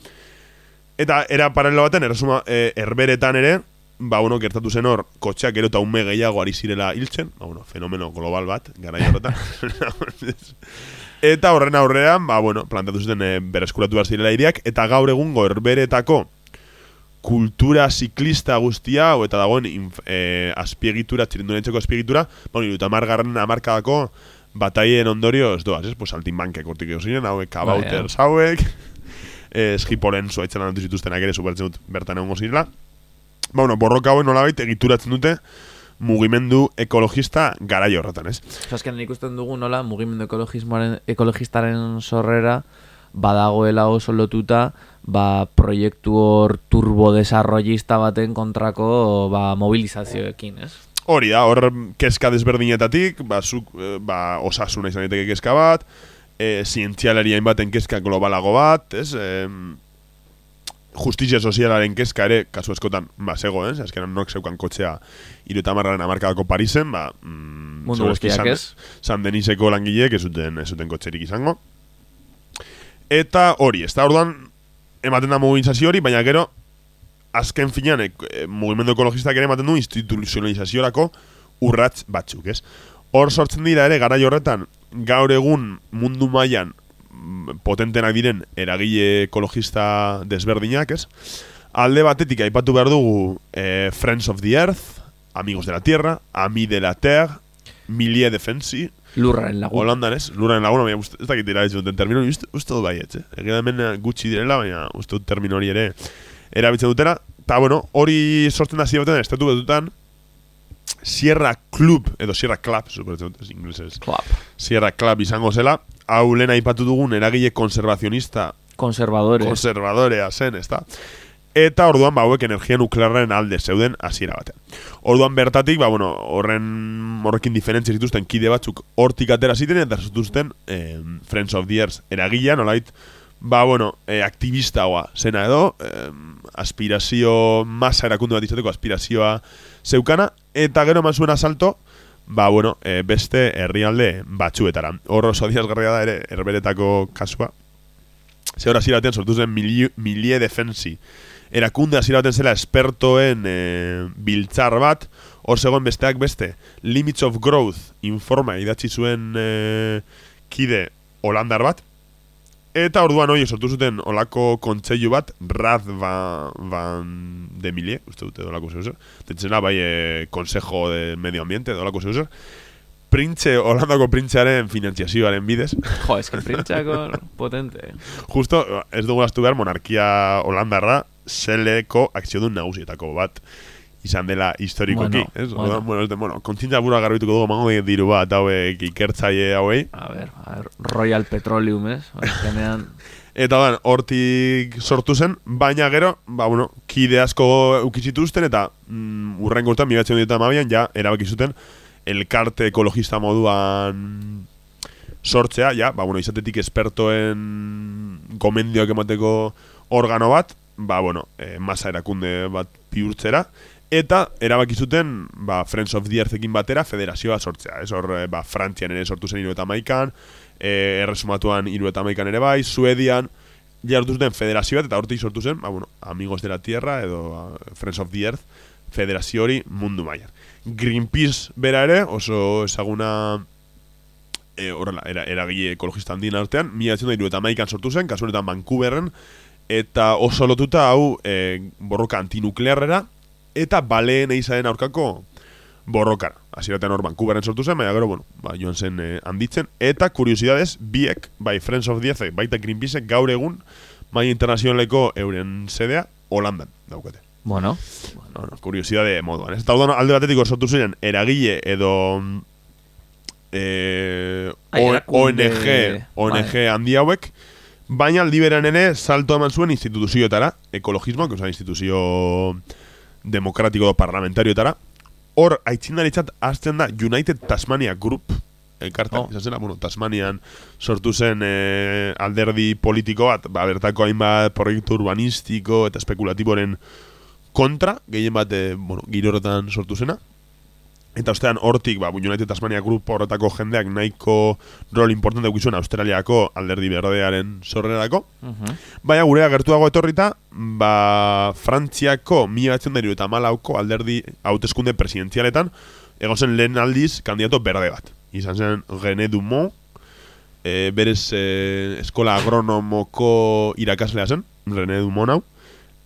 eta era paralelo baten, erresuma, e, erberetan ere, ba, bueno, gertatu zen hor, kotxeak gero eta ume gehiago ari zirela hiltzen, ba, bueno, fenomeno global bat, gara horretan. eta horren aurrean, ba, bueno, plantatu zuten e, bereskuratu behar zirela iriak, eta gaur egungo erberetako kultura ziklista guztia, hau eta dagoen inf, e, azpiegitura, txirindurentzeko azpiegitura, ba, bueno, eta margarren amarkadako bataien ondorio, ez doaz, ez? Pues altinbankek hortik ego ziren, hauek, kabauters hauek, eh, eskipolen zuaitzen anatu zituztenak ere supertzen dut bertan egongo zirela. Ba, bueno, borroka hauen nolabait egituratzen dute mugimendu ekologista garai horretan, ez? Azkenean ikusten dugu nola mugimendu ekologismoaren ekologistaren sorrera badagoela oso lotuta ba, proiektu hor turbodesarrollista baten kontrako ba, mobilizazioekin, ez? Hori da, hor kezka desberdinetatik, ba, zuk, eh, ba, osasuna izan daiteke kezka bat, e, zientzialaria baten kezka globalago bat, ez? E, justizia sozialaren kezka ere, kasu askotan, ba, zego, ez? Azkenan nok zeukan kotxea irutamarraren amarkadako Parisen, ba, mm, Mundu guztiak ez? San Deniseko langileek ez zuten, ez zuten kotxerik izango. Eta hori, ez da orduan, ematen da mobilizazio hori, baina gero, azken finean, e, e, mugimendu ekologistak ere ematen du instituzionalizaziorako urratz batzuk, ez? Hor sortzen dira ere, garai horretan, gaur egun mundu mailan mm, potentenak diren eragile ekologista desberdinak, ez? Alde batetik aipatu behar dugu eh, Friends of the Earth, Amigos de la Tierra, Ami de la Terre, Milie Defensi, Lurraren lagun. Holandan ez, lurren laguna, baina uste, ez dakit dira ez duten termino, uste, uste dut baietz, eh? Egia da hemen eh, gutxi direla, baina uste dut termino hori ere erabiltzen dutena. Ta bueno, hori sortzen da zibaten, estatu betutan, Sierra Club, edo Sierra Club, supertzen dut, ez inglesez, Club. Sierra Club izango zela, hau lehen aipatu dugun eragile konservazionista Konservadores. konservadorea zen, ezta? Eta orduan ba hauek energia nuklearren alde zeuden hasiera batean. Orduan bertatik, ba bueno, horren horrekin diferentzia zituzten kide batzuk hortik atera ziten eta zituzten eh, Friends of the Earth eragila, nolait, ba bueno, eh, aktivistagoa zena edo, eh, aspirazio masa erakundu bat izateko aspirazioa zeukana, eta gero eman zuen asalto, ba bueno, eh, beste herrialde batzuetara. Hor oso diazgarria da ere, herberetako kasua, Ze hor sortu zen milie, milie defensi. Erakunde hasiera baten zela espertoen e, biltzar bat, hor zegoen besteak beste, Limits of Growth informa idatzi zuen e, kide holandar bat, eta orduan hori sortu zuten olako kontseilu bat, Rad van, van de Milie, uste dute dolako zeuzer, tentzena bai e, Consejo de Medio Ambiente, dolako zeuzer, printxe, Holandako printxearen finantziazioaren bidez, Jo, ez que printxako potente. Justo, ez dugu astu behar, monarkia holandarra zeleko akziodun nagusietako bat izan dela historikoki, Bueno, ez? bueno. Bueno, ez de, bueno, kontzintza bura garbituko dugu, mango diru bat, hauek ikertzaile hauei. A ver, a ver, Royal Petroleum, ez? Azkenean, Eta ban, hortik sortu zen, baina gero, ba, bueno, kide asko ukizituzten, eta mm, urren gurtan, migatzen dut amabian, ja, erabaki zuten, elkarte ekologista moduan sortzea, ja, ba, bueno, izatetik espertoen gomendioak emateko organo bat, ba, bueno, e, masa erakunde bat bihurtzera, eta erabaki zuten, ba, Friends of the Earthekin batera federazioa sortzea, ez hor, e, ba, Frantzian ere sortu zen hiru eta maikan, e, erresumatuan hiru eta maikan ere bai, Suedian, jartu zuten federazio bat, eta hortik sortu zen, ba, bueno, Amigos de la Tierra, edo a, Friends of the Earth, federazio hori mundu mailan. Greenpeace bera ere, oso ezaguna e, horrela, era, eragile ekologista handien artean, mila maikan sortu zen, kasu honetan Vancouverren, eta oso lotuta hau e, borroka antinuklearrera, eta baleen eizaren aurkako borrokara. Hasieratean hor Vancouverren sortu zen, baina gero, bueno, ba, joan zen eh, handitzen. Eta, kuriosidades, biek, bai Friends of Earth, baita Greenpeace, gaur egun, maia internazionaleko euren sedea, Holandan daukate. bueno, No, no, kuriosidade moduan. Ez eta alde batetik sortu ziren eragile edo eh, O- ONG, ONG bai. handi hauek, baina aldi beran ere salto eman zuen instituzioetara, ekologismoak, oza, instituzio demokratiko parlamentarioetara, hor, aitzindaritzat azten da United Tasmania Group, elkarta, Oh. izan zena, bueno, Tasmanian sortu zen eh, alderdi politiko bat, ba, bertako hainbat proiektu urbanistiko eta spekulatiboren kontra, gehien bat, eh, bueno, giro horretan sortu zena. Eta ostean hortik, ba, United Tasmania Group horretako jendeak nahiko rol importante dukizuen Australiako alderdi berdearen sorrerako. uh Baina gurea gertuago etorrita, ba, Frantziako mila eta malauko alderdi hauteskunde presidenzialetan, egon zen lehen aldiz kandidato berde bat. Izan zen René Dumont, e, berez e, eskola agronomoko irakaslea zen, René Dumont hau.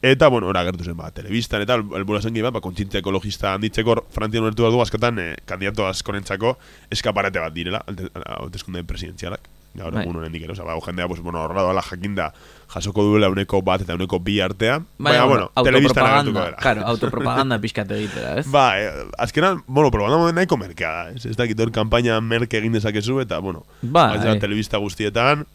Eta, bueno, ora gertu zen, ba, telebistan eta elbura zen ba, kontzintzia ekologista handitzeko Frantzian ulertu behar du askotan e, kandidato askorentzako eskaparate bat direla, haute- hauteskunde presidenzialak. Gaur Bai. egun honen ere, oza, ba, jendea, pues, bueno, horra doala jakinda jasoko duela uneko bat eta uneko bi artea. Baina, bueno, telebistan agertuko dela. claro, autopropaganda pixkat egitera, ez? Ba, eh, azkenan, bueno, propaganda moden nahiko merkea. Ez, ez dakit hor kampaina merke egin dezakezu eta, bueno, Bai. baina telebista guztietan,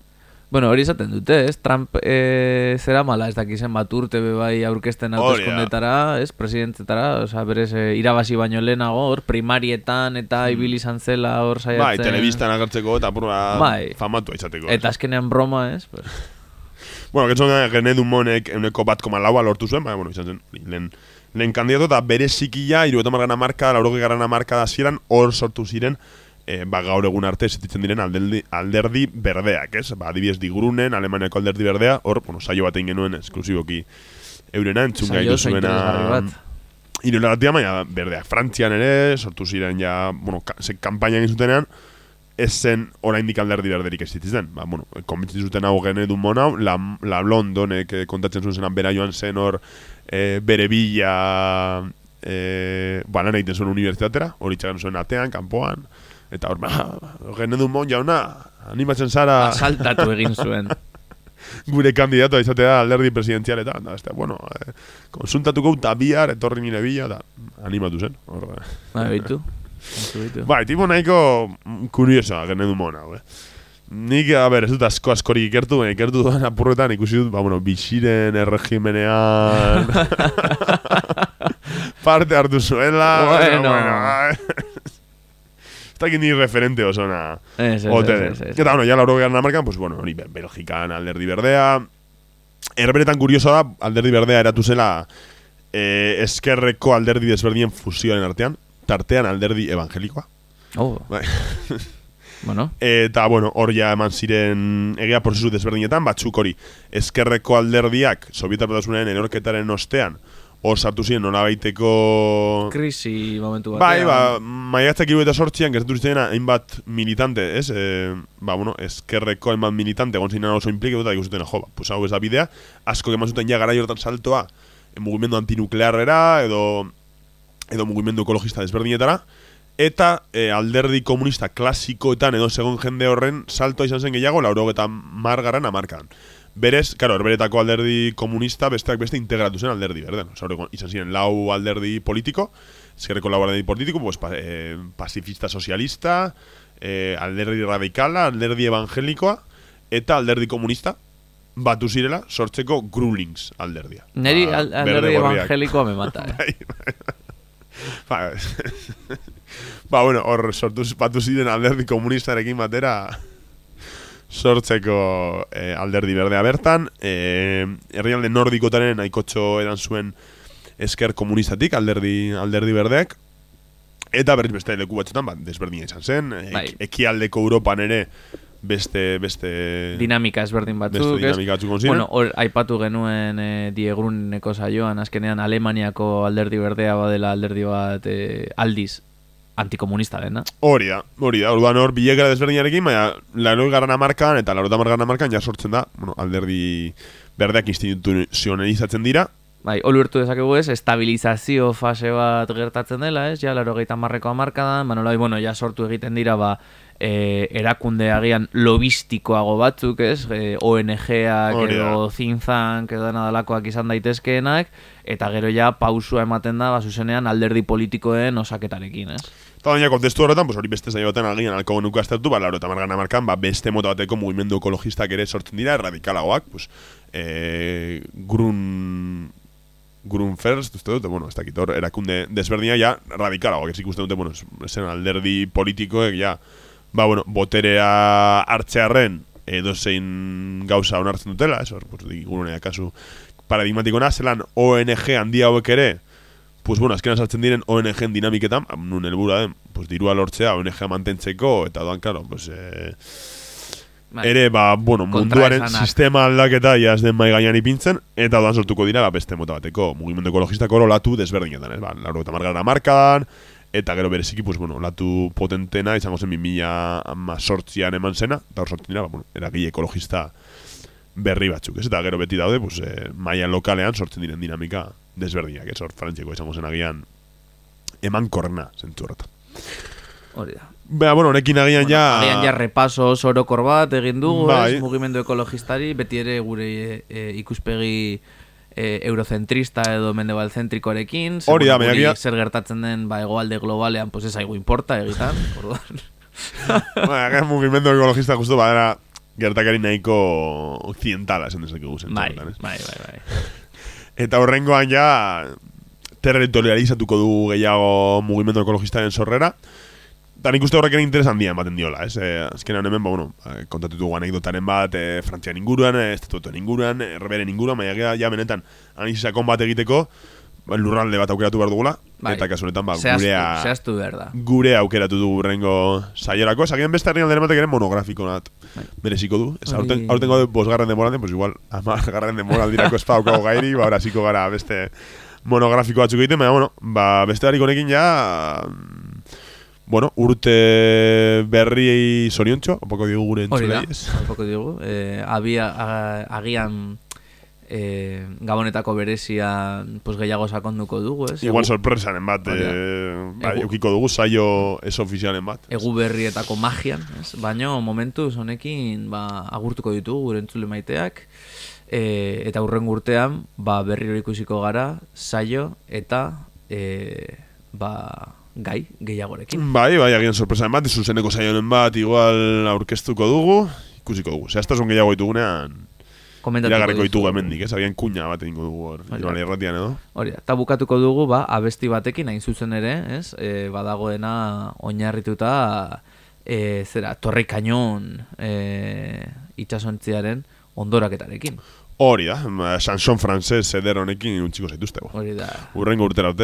Bueno, hori esaten dute, ez? Trump eh, zera mala, ez dakizen bat urte bai da. hauteskundetara, ez? Presidentetara, oza, berez eh, irabazi baino lehenago, hor primarietan eta ibili izan zela hor saiatzen. Bai, telebistan agertzeko eta pura Bai. famatua izateko. Eta azkenean broma, ez? Pues, Bueno, que son René Dumonek euneko bat koma laua lortu zuen, baina, bueno, izan zen, lehen, lehen kandidato eta bere zikila, irueta margana marka, laurogei garana marka da ziren, hor sortu ziren, e, ba, gaur egun arte esetitzen diren alderdi, alderdi berdeak, ez? Ba, adibidez digrunen, Alemaniako alderdi berdea, hor, bueno, saio bat egin genuen, esklusiboki eurena, entzun gaitu zuena... interesgarri bat. Baina berdeak. Frantzian ere, sortu ziren ja, bueno, ka, kampaina egin zutenean, ez zen oraindik alderdi berderik ez zitzen. Ba, bueno, konbentzitu zuten hau gene du monau, la, la Londonek eh, kontatzen zuen zenan bera joan zen hor eh, bere bila eh, ba, lan egiten zuen unibertsitatera, hori txagan zuen atean, kanpoan, eta hor, ba, gene du mon jauna, animatzen zara Asaltatu egin zuen. gure kandidatoa izatea alderdi presidenzialetan, da, este, bueno, eh, konsultatuko eta bihar, etorri nire bila, da, animatu zen, hor, eh. Ba, bitu. Bai, tipo nahiko kuriosoa gene du mona, hau, eh. Nik, a ber, ez dut asko askorik ikertu, baina ikertu duen apurretan ikusi dut, ba, bueno, bixiren erregimenean parte hartu zuela. Bueno. bai. Ez dakit ni referente oso na. Ez, ez, Ote ez, den. ez, ez. Eta, bueno, ya lauro gehan markan, pues, bueno, hori, Belgikan alderdi berdea. Erberetan kurioso da, alderdi berdea eratu zela eh, eskerreko alderdi desberdien fusioaren artean, tartean alderdi evangelikoa. Oh, Bai. bueno. Eta, bueno, hor ja eman ziren egia prozesu desberdinetan, batzuk hori, eskerreko alderdiak, Sovietar Batasunaren erorketaren ostean, hor sartu ziren nolabaiteko... Krisi momentu Bai, batean. ba, maiatzak hiru eta sortzian, gertatu ziren hainbat militante, ez? E, ba, bueno, eskerreko hainbat militante, egon ziren oso implikatu eta ikusuten, jo, ba, pues hau ez da bidea, asko eman zuten ja gara hortan saltoa, en mugimendu antinuklearrera, edo, edo mugimendu ekologista desberdinetara, eta e, alderdi komunista klasikoetan edo segon jende horren saltoa izan zen gehiago, lauro eta margaran amarkan. Berez, karo, herberetako alderdi komunista besteak beste integratu zen alderdi berden. Osa, hori, izan ziren lau alderdi politiko, eskerreko lau alderdi politiko, pues, pa, eh, pacifista sozialista, eh, alderdi radikala, alderdi evangelikoa, eta alderdi komunista, batu zirela, sortzeko grulings alderdia. Neri Ba, al, alderdi evangelikoa me mata, eh? Bai, bai. ba, ba, bueno, hor sortu batu ziren alderdi komunistarekin batera sortzeko eh, alderdi berdea bertan. Eh, herrialde nordikotaren aikotxo edan zuen esker komunistatik alderdi, alderdi berdeak. Eta berriz beste leku batzutan, ba, desberdina izan zen. Ek, Bai. Ekialdeko Europan ere beste, beste, Dinamika ezberdin beste batzuk, ez? dinamika batzuk. Bueno, hor aipatu genuen e, diegruneko saioan, azkenean Alemaniako alderdi berdea badela alderdi bat e, aldiz antikomunista dena. Hori da, hori da. Orduan hor bilekara desberdinarekin, baina laroi garran amarkan eta larota margarran amarkan ja sortzen da, bueno, alderdi berdeak instituzionalizatzen dira. Bai, oluertu dezakegu ez, estabilizazio fase bat gertatzen dela, ez? Ja, laro gehieta marreko amarkadan, ba, nolai, bueno, ja sortu egiten dira, ba, e, erakunde agian lobistikoago batzuk, ez? E, ONG-ak Hori da. edo zinzank edo nadalakoak izan daitezkeenak, eta gero ja pausua ematen da, ba, zuzenean alderdi politikoen osaketarekin, ez? Eta baina kontestu horretan, pues hori beste zaio baten agian alko genuko aztertu, ba, laro eta margarran amarkan, ba, beste mota bateko mugimendu ekologistak ere sortzen dira, radikalagoak, pues, e, grun Grun First, uste dute, bueno, ez dakit hor, erakunde desberdina ja radikalagoak, ez ikusten dute, bueno, esen alderdi politikoek, ja, ba, bueno, boterea hartzearren edo zein gauza onartzen dutela, ez hor, pues, digurunea kasu paradigmatikona, zelan ONG handia hauek ere, pues bueno, azkenan sartzen diren ONG-en dinamiketan, am, nun helburua den, pues dirua lortzea ONG mantentzeko, eta doan, claro, pues, eh, ere, ba, bueno, munduaren sistema aldaketa ja ez den mai gainean ipintzen, eta doan sortuko dira, ba, beste mota bateko, mugimendu ekologista oro latu desberdinetan, ez, ba, laro eta margarra markadan, eta gero bereziki, pues, bueno, latu potentena, izango zen 2000 sortzian eman zena, eta hor sortzen dira, ba, bueno, eragile ekologista berri batzuk, ez? Eta gero beti daude, pues, eh, maila lokalean sortzen diren dinamika desberdinak, ez? Hor, frantzeko izango zen agian eman korna, zentzu horretan. Hori da. Bea, bueno, honekin agian ja... Agian ja repaso orokor bat egin dugu, Bai. ez, mugimendu ekologistari, beti ere gure e, e, ikuspegi e, eurocentrista edo mendebalzentrikoarekin, ze, Hori da, bueno, baina guri agia- zer gertatzen den ba, egoalde globalean, pues ez aigu importa egitan, orduan. Agian mugimendu ekologista justu badera gertakari nahiko occidentala esan dezakegu zentzu bai, bai, bai, bai. Eta horrengoan ja territorializatuko dugu gehiago mugimendu ekologistaren sorrera. Eta nik uste horrek ere interes handia ematen diola, ez? Eh, azkenean hemen, ba, bueno, eh, kontatu dugu anekdotaren bat, eh, Frantzian inguruan, eh, estatutuen inguruan, Herberen inguruan, baina ja, ja benetan analizi sakon bat egiteko, ba, lurralde bat aukeratu behar dugula, Bai. eta kasu honetan, ba, Zehaztu, gurea, zehaztu behar da. gure aukeratu dugu rengo saiorako, zagian beste herrialderen batek ere monografiko nat Bai. mereziko du. Ez, aurten, aurten gaude bosgarren demoralden, pues igual, amargarren demoraldirako ez paukago gairi, ba, ahora hasiko gara beste monografiko batzuk egiten, baina, bueno, ba, beste harik honekin ja, bueno, urte berri zoriontxo, opako digu gure Hori da, entzulei, ez? apoko digu. Eh, abia, a- agian eh, gabonetako berezia pues, gehiago sakonduko dugu, ez? Igual sorpresaren bat, Hori da. eh, bai, Egu- eukiko dugu saio ez ofizialen bat. egu berrietako magian, ez? Baina momentuz honekin ba, agurtuko ditugu gure entzule maiteak e, eta hurren urtean ba, berriro ikusiko gara saio eta e, ba, gai gehiagorekin. Bai, bai, agian sorpresaren bat, zuzeneko saionen bat, igual aurkeztuko dugu, ikusiko dugu. Zehaztasun gehiago ditugunean, iragarriko ditugu dizugu. hemendik, ez? Agian kuña bat egingo dugu hor. Irala irratian edo. Hori da, eta bukatuko dugu ba, abesti batekin hain zuzen ere, ez? E, badagoena oinarrituta e, zera, torre kañon e, itxasontziaren ondoraketarekin. Hori da, ma, Sanson francés eder honekin utziko zaituztego. Hori da. Urrengo urtera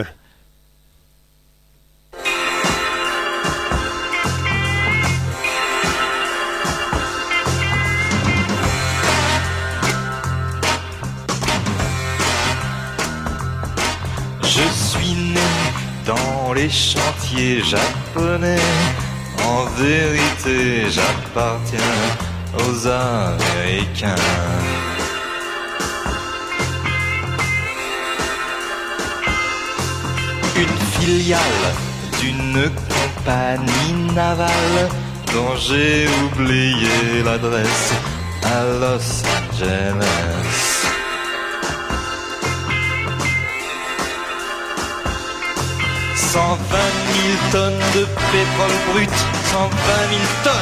les chantiers japonais. En vérité, j'appartiens aux Américains. Une filiale d'une compagnie navale dont j'ai oublié l'adresse. à Los Angeles. 120 000 tonnes de pétrole brut, 120 000 tonnes.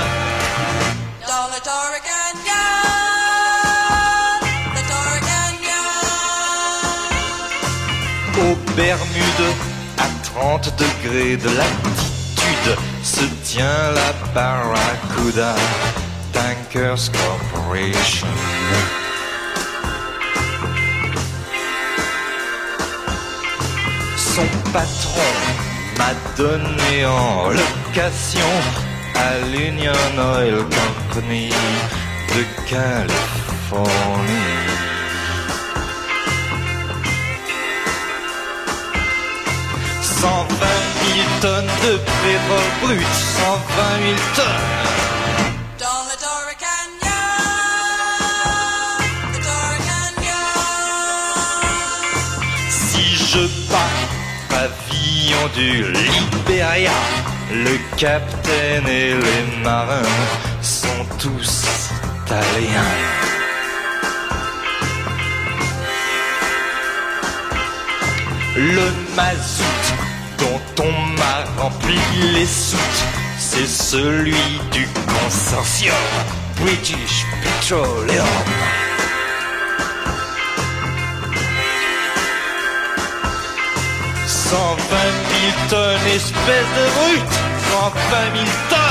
Aux Bermudes, à 30 degrés de latitude, se tient la Barracuda Tankers Corporation. Son patron m'a donné en location à l'Union Oil Company de Californie. Cent vingt mille tonnes de pétrole brut, cent vingt mille tonnes. Du Liberia, le capitaine et les marins sont tous italiens. Le mazout dont on m'a rempli les soutes, c'est celui du consortium British Petroleum. 120 000 tonnes, espèce de brute 120 000 tonnes.